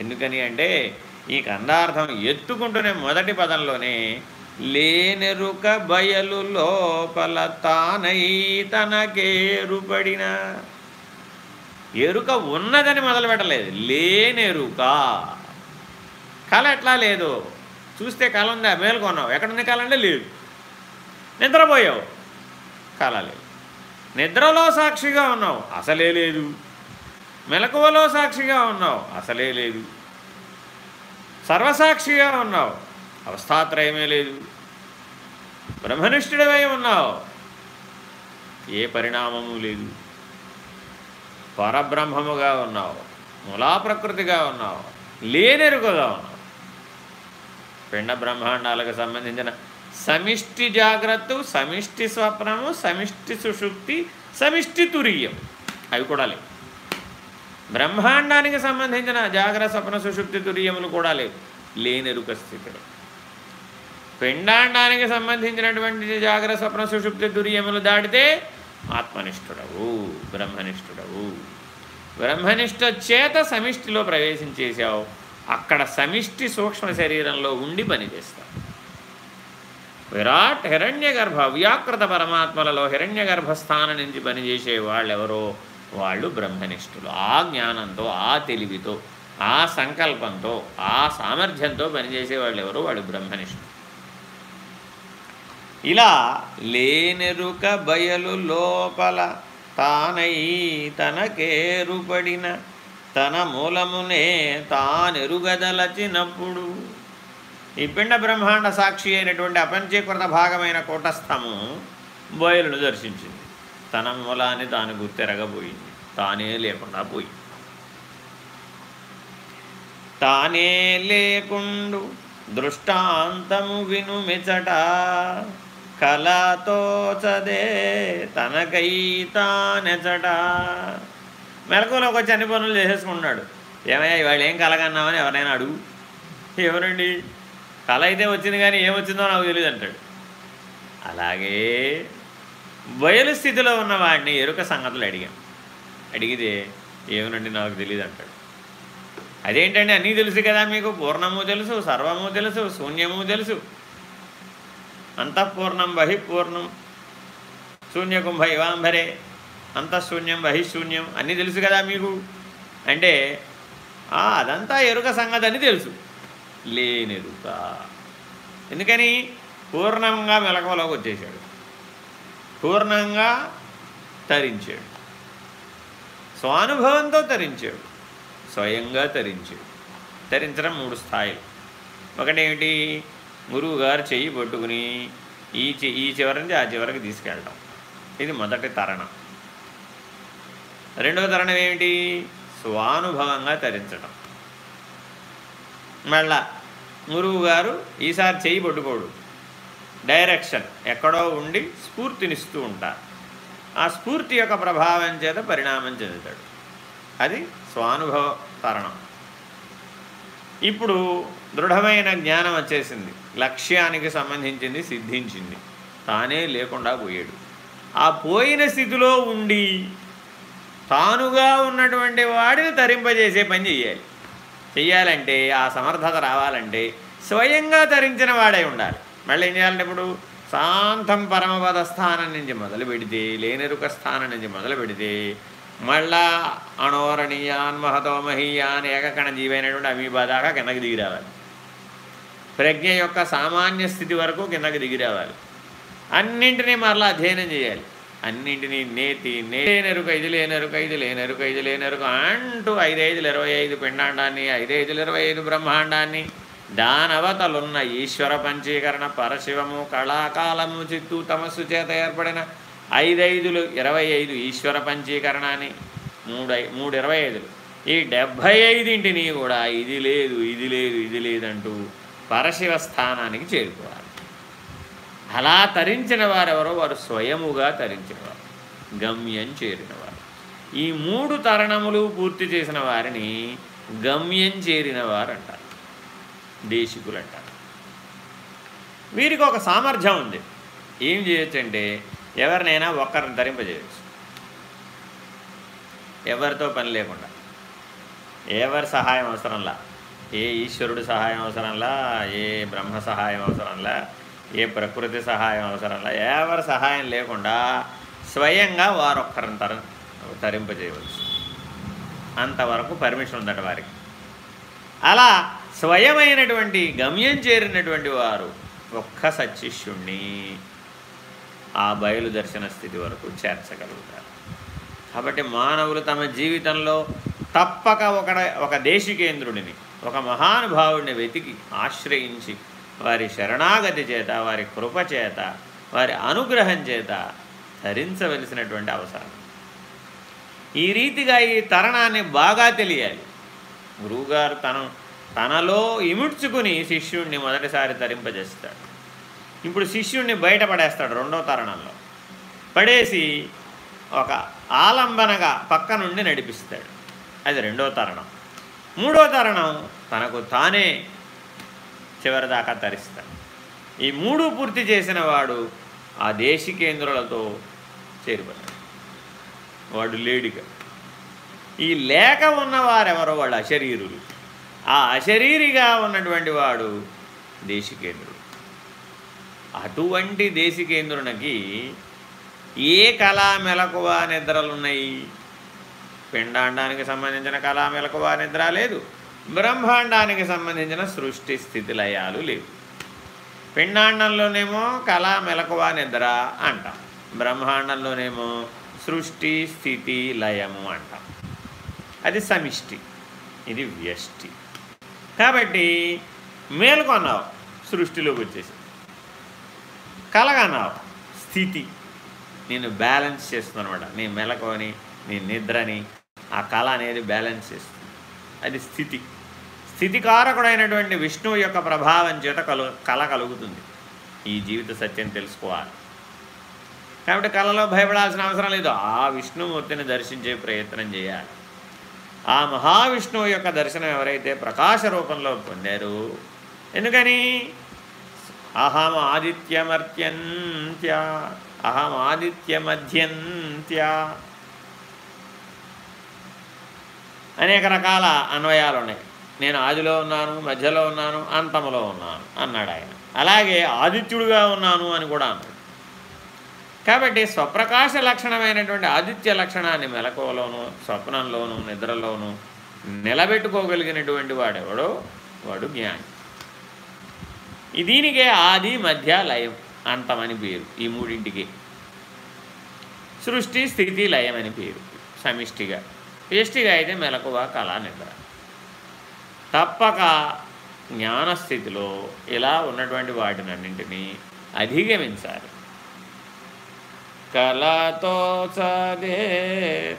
ఎందుకని అంటే ఈ కందార్థం ఎత్తుకుంటూనే మొదటి పదంలోనే లేనెరుక బయలు లోపల తానై తనకేరుపడిన ఎరుక ఉన్నదని మొదలు పెట్టలేదు. లేనెరుక. కళ ఎట్లా లేదు? చూస్తే కళ ఉందా మేల్కొన్నావు ఎక్కడుంది కళ అంటే లేదు. నిద్రపోయావు. కళ లేదు. నిద్రలో సాక్షిగా ఉన్నావు. అసలే లేదు. మెలకువలో సాక్షిగా ఉన్నావు. అసలే లేదు. సర్వసాక్షిగా ఉన్నావు. అవస్థాత్రయమే లేదు. బ్రహ్మనిష్ఠుడవై ఉన్నావు. ఏ పరిణామము లేదు. పరబ్రహ్మముగా ఉన్నావు. మూలాప్రకృతిగా ఉన్నావు. లేనెరుకగా ఉన్నావు. పిండ బ్రహ్మాండాలకు సంబంధించిన సమిష్టి జాగ్రత్త సమిష్టి స్వప్నము సమిష్టి సుషుప్తి సమిష్టి తురియం. అవి కూడా లేవు. బ్రహ్మాండానికి సంబంధించిన జాగ్రత్త సపన సుషుప్తి తుర్యములు కూడా లేవు. లేనెరుక స్థితిలో. పిండాండానికి సంబంధించినటువంటి జాగ్రత్త స్వప్న సుషుప్తి దుర్యములు దాటితే ఆత్మనిష్ఠుడవు బ్రహ్మనిష్ఠుడవు. బ్రహ్మనిష్ఠ చేత సమిష్టిలో ప్రవేశించేశావు అక్కడ సమిష్టి సూక్ష్మ శరీరంలో ఉండి పనిచేస్తావు విరాట్ హిరణ్య గర్భ వ్యాకృత పరమాత్మలలో హిరణ్య గర్భస్థానం నుంచి పనిచేసే వాళ్ళెవరో వాళ్ళు బ్రహ్మనిష్ఠులు. ఆ జ్ఞానంతో ఆ తెలివితో ఆ సంకల్పంతో ఆ సామర్థ్యంతో పనిచేసే వాళ్ళు ఎవరు? వాళ్ళు బ్రహ్మనిష్ఠులు. ఇలా లేనెరుక బయలు లోపల తానై తనకేరుపడిన తన మూలమునే తానెరుగదలచినప్పుడు ఈ పిండ బ్రహ్మాండ సాక్షి అయినటువంటి అపంచీకృత భాగమైన కూటస్థము బయలును దర్శించింది. తన మూలాన్ని తాను గుర్తెరగబోయింది. తానే లేకుండా పోయింది తానే లేకుండు దృష్టాంతము వినుమిచట కళతోచదే తనకై తానెచట మెలకులోకి వచ్చి అన్ని పనులు చేసేసుకుంటున్నాడు ఏమయ్యా ఇవాళ ఏం కలగన్నామని ఎవరైనా అడుగు. ఎవరండి కళ అయితే వచ్చింది కానీ ఏమొచ్చిందో నాకు తెలియదు అంటాడు అలాగే బయలు స్థితిలో ఉన్నవాడిని ఎరుక సంగతులు అడిగాం. అడిగితే ఏమనండి నాకు తెలియదు అంటాడు. అదేంటండి అన్నీ తెలుసు కదా మీకు? పూర్ణము తెలుసు సర్వము తెలుసు శూన్యము తెలుసు. అంతఃపూర్ణం బహిపూర్ణం శూన్యకుంభ ఇవాంభరే అంతఃశూన్యం బహిశూన్యం అన్నీ తెలుసు కదా మీకు? అంటే అదంతా ఎరుక సంగతి అని తెలుసు. లేనెరుక ఎందుకని? పూర్ణంగా మెలకువలోకి వచ్చేసాడు పూర్ణంగా తరించాడు. స్వానుభవంతో తరించాడు. స్వయంగా తరించాడు. తరించడం మూడు స్థాయిలు. ఒకటేమిటి? గురువు గారు చెయ్యి పట్టుకుని ఈ ఈ చివరి నుంచి ఆ చివరికి తీసుకెళ్ళడం ఇది మొదటి తరణం. రెండవ తరణం ఏమిటి? స్వానుభవంగా తరించడం. మళ్ళా గురువు గారు ఈసారి చెయ్యి పట్టుకోడు. డైరెక్షన్. ఎక్కడో ఉండి స్ఫూర్తినిస్తూ ఉంటారు. ఆ స్ఫూర్తి యొక్క ప్రభావం చేత పరిణామం చెందుతాడు. అది స్వానుభవ తరణం. ఇప్పుడు దృఢమైన జ్ఞానం వచ్చేసింది. లక్ష్యానికి సంబంధించింది సిద్ధించింది. తానే లేకుండా పోయాడు. ఆ పోయిన స్థితిలో ఉండి తానుగా ఉన్నటువంటి వాడిని తరింపజేసే పని చేయాలి చెయ్యాలంటే ఆ సమర్థత రావాలంటే స్వయంగా తరించిన వాడై ఉండాలి. మళ్ళీ ఏం చేయాలంటే ఇప్పుడు శాంతం పరమపద స్థానం నుంచి మొదలు పెడితే లేనెరుక స్థానం నుంచి మొదలు పెడితే మళ్ళా అణోరణీయాన్ మహతో మహీయాన్ ఏకకణ జీవైనటువంటి అమీబా దాకా కిందకి దిగిరావాలి ప్రజ్ఞ యొక్క సామాన్య స్థితి వరకు కిందకి దిగిరావాలి అన్నింటినీ మరలా అధ్యయనం చేయాలి. అన్నింటినీ నేతి నేనెరుక ఇది లేనెరుక ఇది లేనెరుక ఇది లేనెరుక అంటూ ఐదైదులు ఇరవై ఐదు పిండాండాన్ని ఐదైదులు ఇరవై ఐదు బ్రహ్మాండాన్ని దానవతలున్న ఈశ్వర పంచీకరణ పరశివము కళాకాలము చిత్తు తమస్సు చేత ఏర్పడిన ఐదైదులు ఇరవై ఐదు ఈశ్వర పంచీకరణ అని మూడు మూడు ఇరవై ఐదులు ఈ డెబ్భై ఐదింటిని కూడా ఇది లేదు ఇది లేదు ఇది లేదంటూ పరశివ స్థానానికి చేరుకోవాలి. అలా తరించిన వారెవరో వారు స్వయముగా తరించినవారు గమ్యం చేరినవారు. ఈ మూడు తరణములు పూర్తి చేసిన వారిని గమ్యం చేరినవారు అంటారు దేశికులు అంటారు వీరికి ఒక సామర్థ్యం ఉంది. ఏం చేయొచ్చు అంటే ఎవరినైనా ఒక్కరిని ధరింపజేయచ్చు ఎవరితో పని లేకుండా. ఎవరి సహాయం అవసరంలా? ఏ ఈశ్వరుడు సహాయం అవసరంలా? ఏ బ్రహ్మ సహాయం అవసరంలా? ఏ ప్రకృతి సహాయం అవసరంలా? ఎవరి సహాయం లేకుండా స్వయంగా వారొక్కరిని తర తరింపజేయవచ్చు. అంతవరకు పర్మిషన్ ఉందట వారికి. అలా స్వయమైనటువంటి గమ్యం చేరినటువంటి వారు ఒక్క సత్శిష్యుణ్ణి ఆ బయలు దర్శన స్థితి వరకు చేర్చగలుగుతారు. కాబట్టి మానవులు తమ జీవితంలో తప్పక ఒక ఒక దేశికేంద్రుడిని ఒక మహానుభావుడిని వెతికి ఆశ్రయించి వారి శరణాగతి చేత వారి కృప చేత వారి అనుగ్రహం చేత ధరించవలసినటువంటి అవసరం. ఈ రీతిగా ఈ తరణాన్ని బాగా తెలియాలి. గురువుగారు తను తనలో ఇముడ్చుకుని శిష్యుణ్ణి మొదటిసారి తరింపజేస్తాడు ఇప్పుడు శిష్యుణ్ణి బయటపడేస్తాడు రెండో తరణంలో. పడేసి ఒక ఆలంబనగా పక్క నుండి నడిపిస్తాడు. అది రెండో తరణం. మూడో తరణం తనకు తానే చివరిదాకా తరిస్తాడు. ఈ మూడు పూర్తి చేసిన వాడు ఆ దేశికేంద్రులతో చేరిపోతాడు. వాడు లేడిగా. ఈ లేక ఉన్నవారెవరో వాళ్ళు అశరీరులు. ఆ అశరీరిగా ఉన్నటువంటి వాడు దేశికేంద్రుడు. అటువంటి దేశికేంద్రునికి ఏ కళా మెలకువ నిద్రలున్నాయి? పిండాండానికి సంబంధించిన కళా మెలకువ నిద్ర లేదు. బ్రహ్మాండానికి సంబంధించిన సృష్టి స్థితి లయాలు లేవు. పిండాండంలోనేమో కళా మెలకువ నిద్ర అంటాం. బ్రహ్మాండంలోనేమో సృష్టి స్థితి లయము అంటాం. అది సమిష్టి. ఇది వ్యష్టి. కాబట్టి మేలుకొన్నావు సృష్టిలోకి వచ్చేసి కలగన్నావు స్థితి. నేను బ్యాలెన్స్ చేస్తుంది అనమాట నీ మెలకువని నీ నిద్రని ఆ కళ అనేది బ్యాలెన్స్ చేస్తుంది. అది స్థితి. స్థితికారకుడైనటువంటి విష్ణువు యొక్క ప్రభావం చేత కలు కళ కలుగుతుంది. ఈ జీవిత సత్యం తెలుసుకోవాలి. కాబట్టి కళలో భయపడాల్సిన అవసరం లేదు. ఆ విష్ణుమూర్తిని దర్శించే ప్రయత్నం చేయాలి. ఆ మహావిష్ణువు యొక్క దర్శనం ఎవరైతే ప్రకాశ రూపంలో పొందారు ఎందుకని? అహం ఆదిత్యమర్త్యంత్య అహం ఆదిత్యమధ్యంత్య అనేక రకాల అన్వయాలు ఉన్నాయి. నేను ఆదిలో ఉన్నాను మధ్యలో ఉన్నాను అంతములో ఉన్నాను అన్నాడు ఆయన. అలాగే ఆదిత్యుడుగా ఉన్నాను అని కూడా అన్నాడు. కాబట్టి స్వప్రకాశ లక్షణమైనటువంటి ఆదిత్య లక్షణాన్ని మెలకువలోను స్వప్నంలోను నిద్రలోను నిలబెట్టుకోగలిగినటువంటి వాడెవడో? వాడు జ్ఞాని. దీనికే ఆది మధ్య లయం అంతమని పేరు. ఈ మూడింటికి. సృష్టి స్థితి లయం అని పేరు. సమిష్టిగా. ఎష్టిగా అయితే మెలకువ కళ నిద్ర. తప్పక జ్ఞానస్థితిలో ఇలా ఉన్నటువంటి వాటినన్నింటినీ అధిగమించాలి. కళతో చదే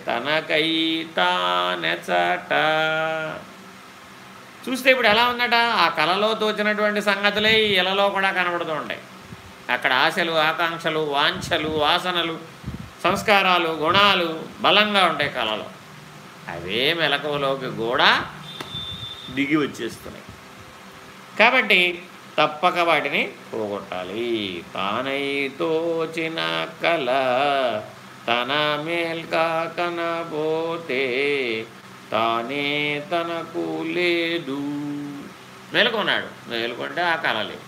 తనకై తానెచట చూస్తే ఇప్పుడు ఎలా ఉందట? ఆ కళలో తోచినటువంటి సంగతులే ఈ ఇలలో కూడా కనబడుతూ ఉంటాయి. అక్కడ ఆశలు ఆకాంక్షలు వాంఛలు వాసనలు సంస్కారాలు గుణాలు బలంగా ఉంటాయి కళలో అవే మెలకువలోకి కూడా దిగి వచ్చేస్తున్నాయి. కాబట్టి తప్పక వాటిని పోగొట్టాలి. తానై తోచిన కళ తన మేల్కా కనబోతే తానే తనకు లేదు మేలుకున్నాడు. మేలుకుంటే ఆ కళ లేదు.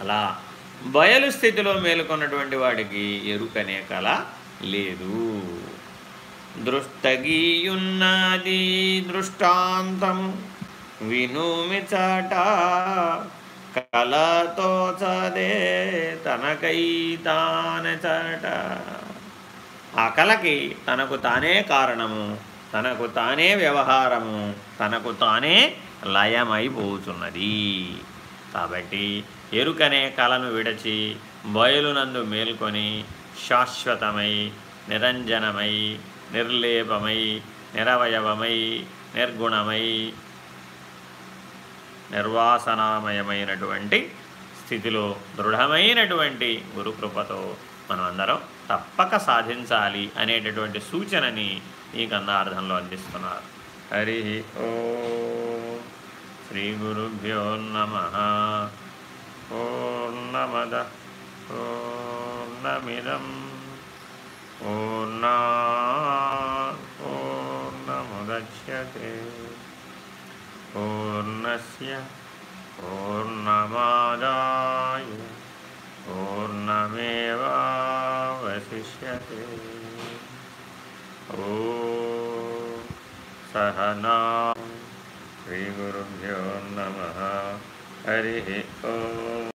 అలా బయలు స్థితిలో మేలుకున్నటువంటి వాడికి ఎరుకనే కళ లేదు. దృష్టగీయున్నది దృష్టాంతము వినుమి చాట కలతో చదే తనకై తాన చాట. ఆ కళకి తనకు తానే కారణము తనకు తానే వ్యవహారము తనకు తానే లయమైపోతున్నది కాబట్టి ఎరుకనే కళను విడచి బయలునందు మేల్కొని శాశ్వతమై నిరంజనమై నిర్లేపమై నిరవయవమై నిర్గుణమై నిర్వాసనామయమైనటువంటి స్థితిలో దృఢమైనటువంటి గురుకృపతో మనం అందరం తప్పక సాధించాలి అనేటటువంటి సూచనని ఈ గంధార్థంలో అందిస్తున్నారు. హరి ఓ శ్రీ గురుభ్యో నమ. పూర్ణమద పూర్ణమిదం పూర్ణా పూర్ణముద్యతే पूर्णस्य पूर्णमादाय पूर्णमेवावशिष्यते ॐ सहना श्रीगुरुभ्यो नमः हरिः ओम्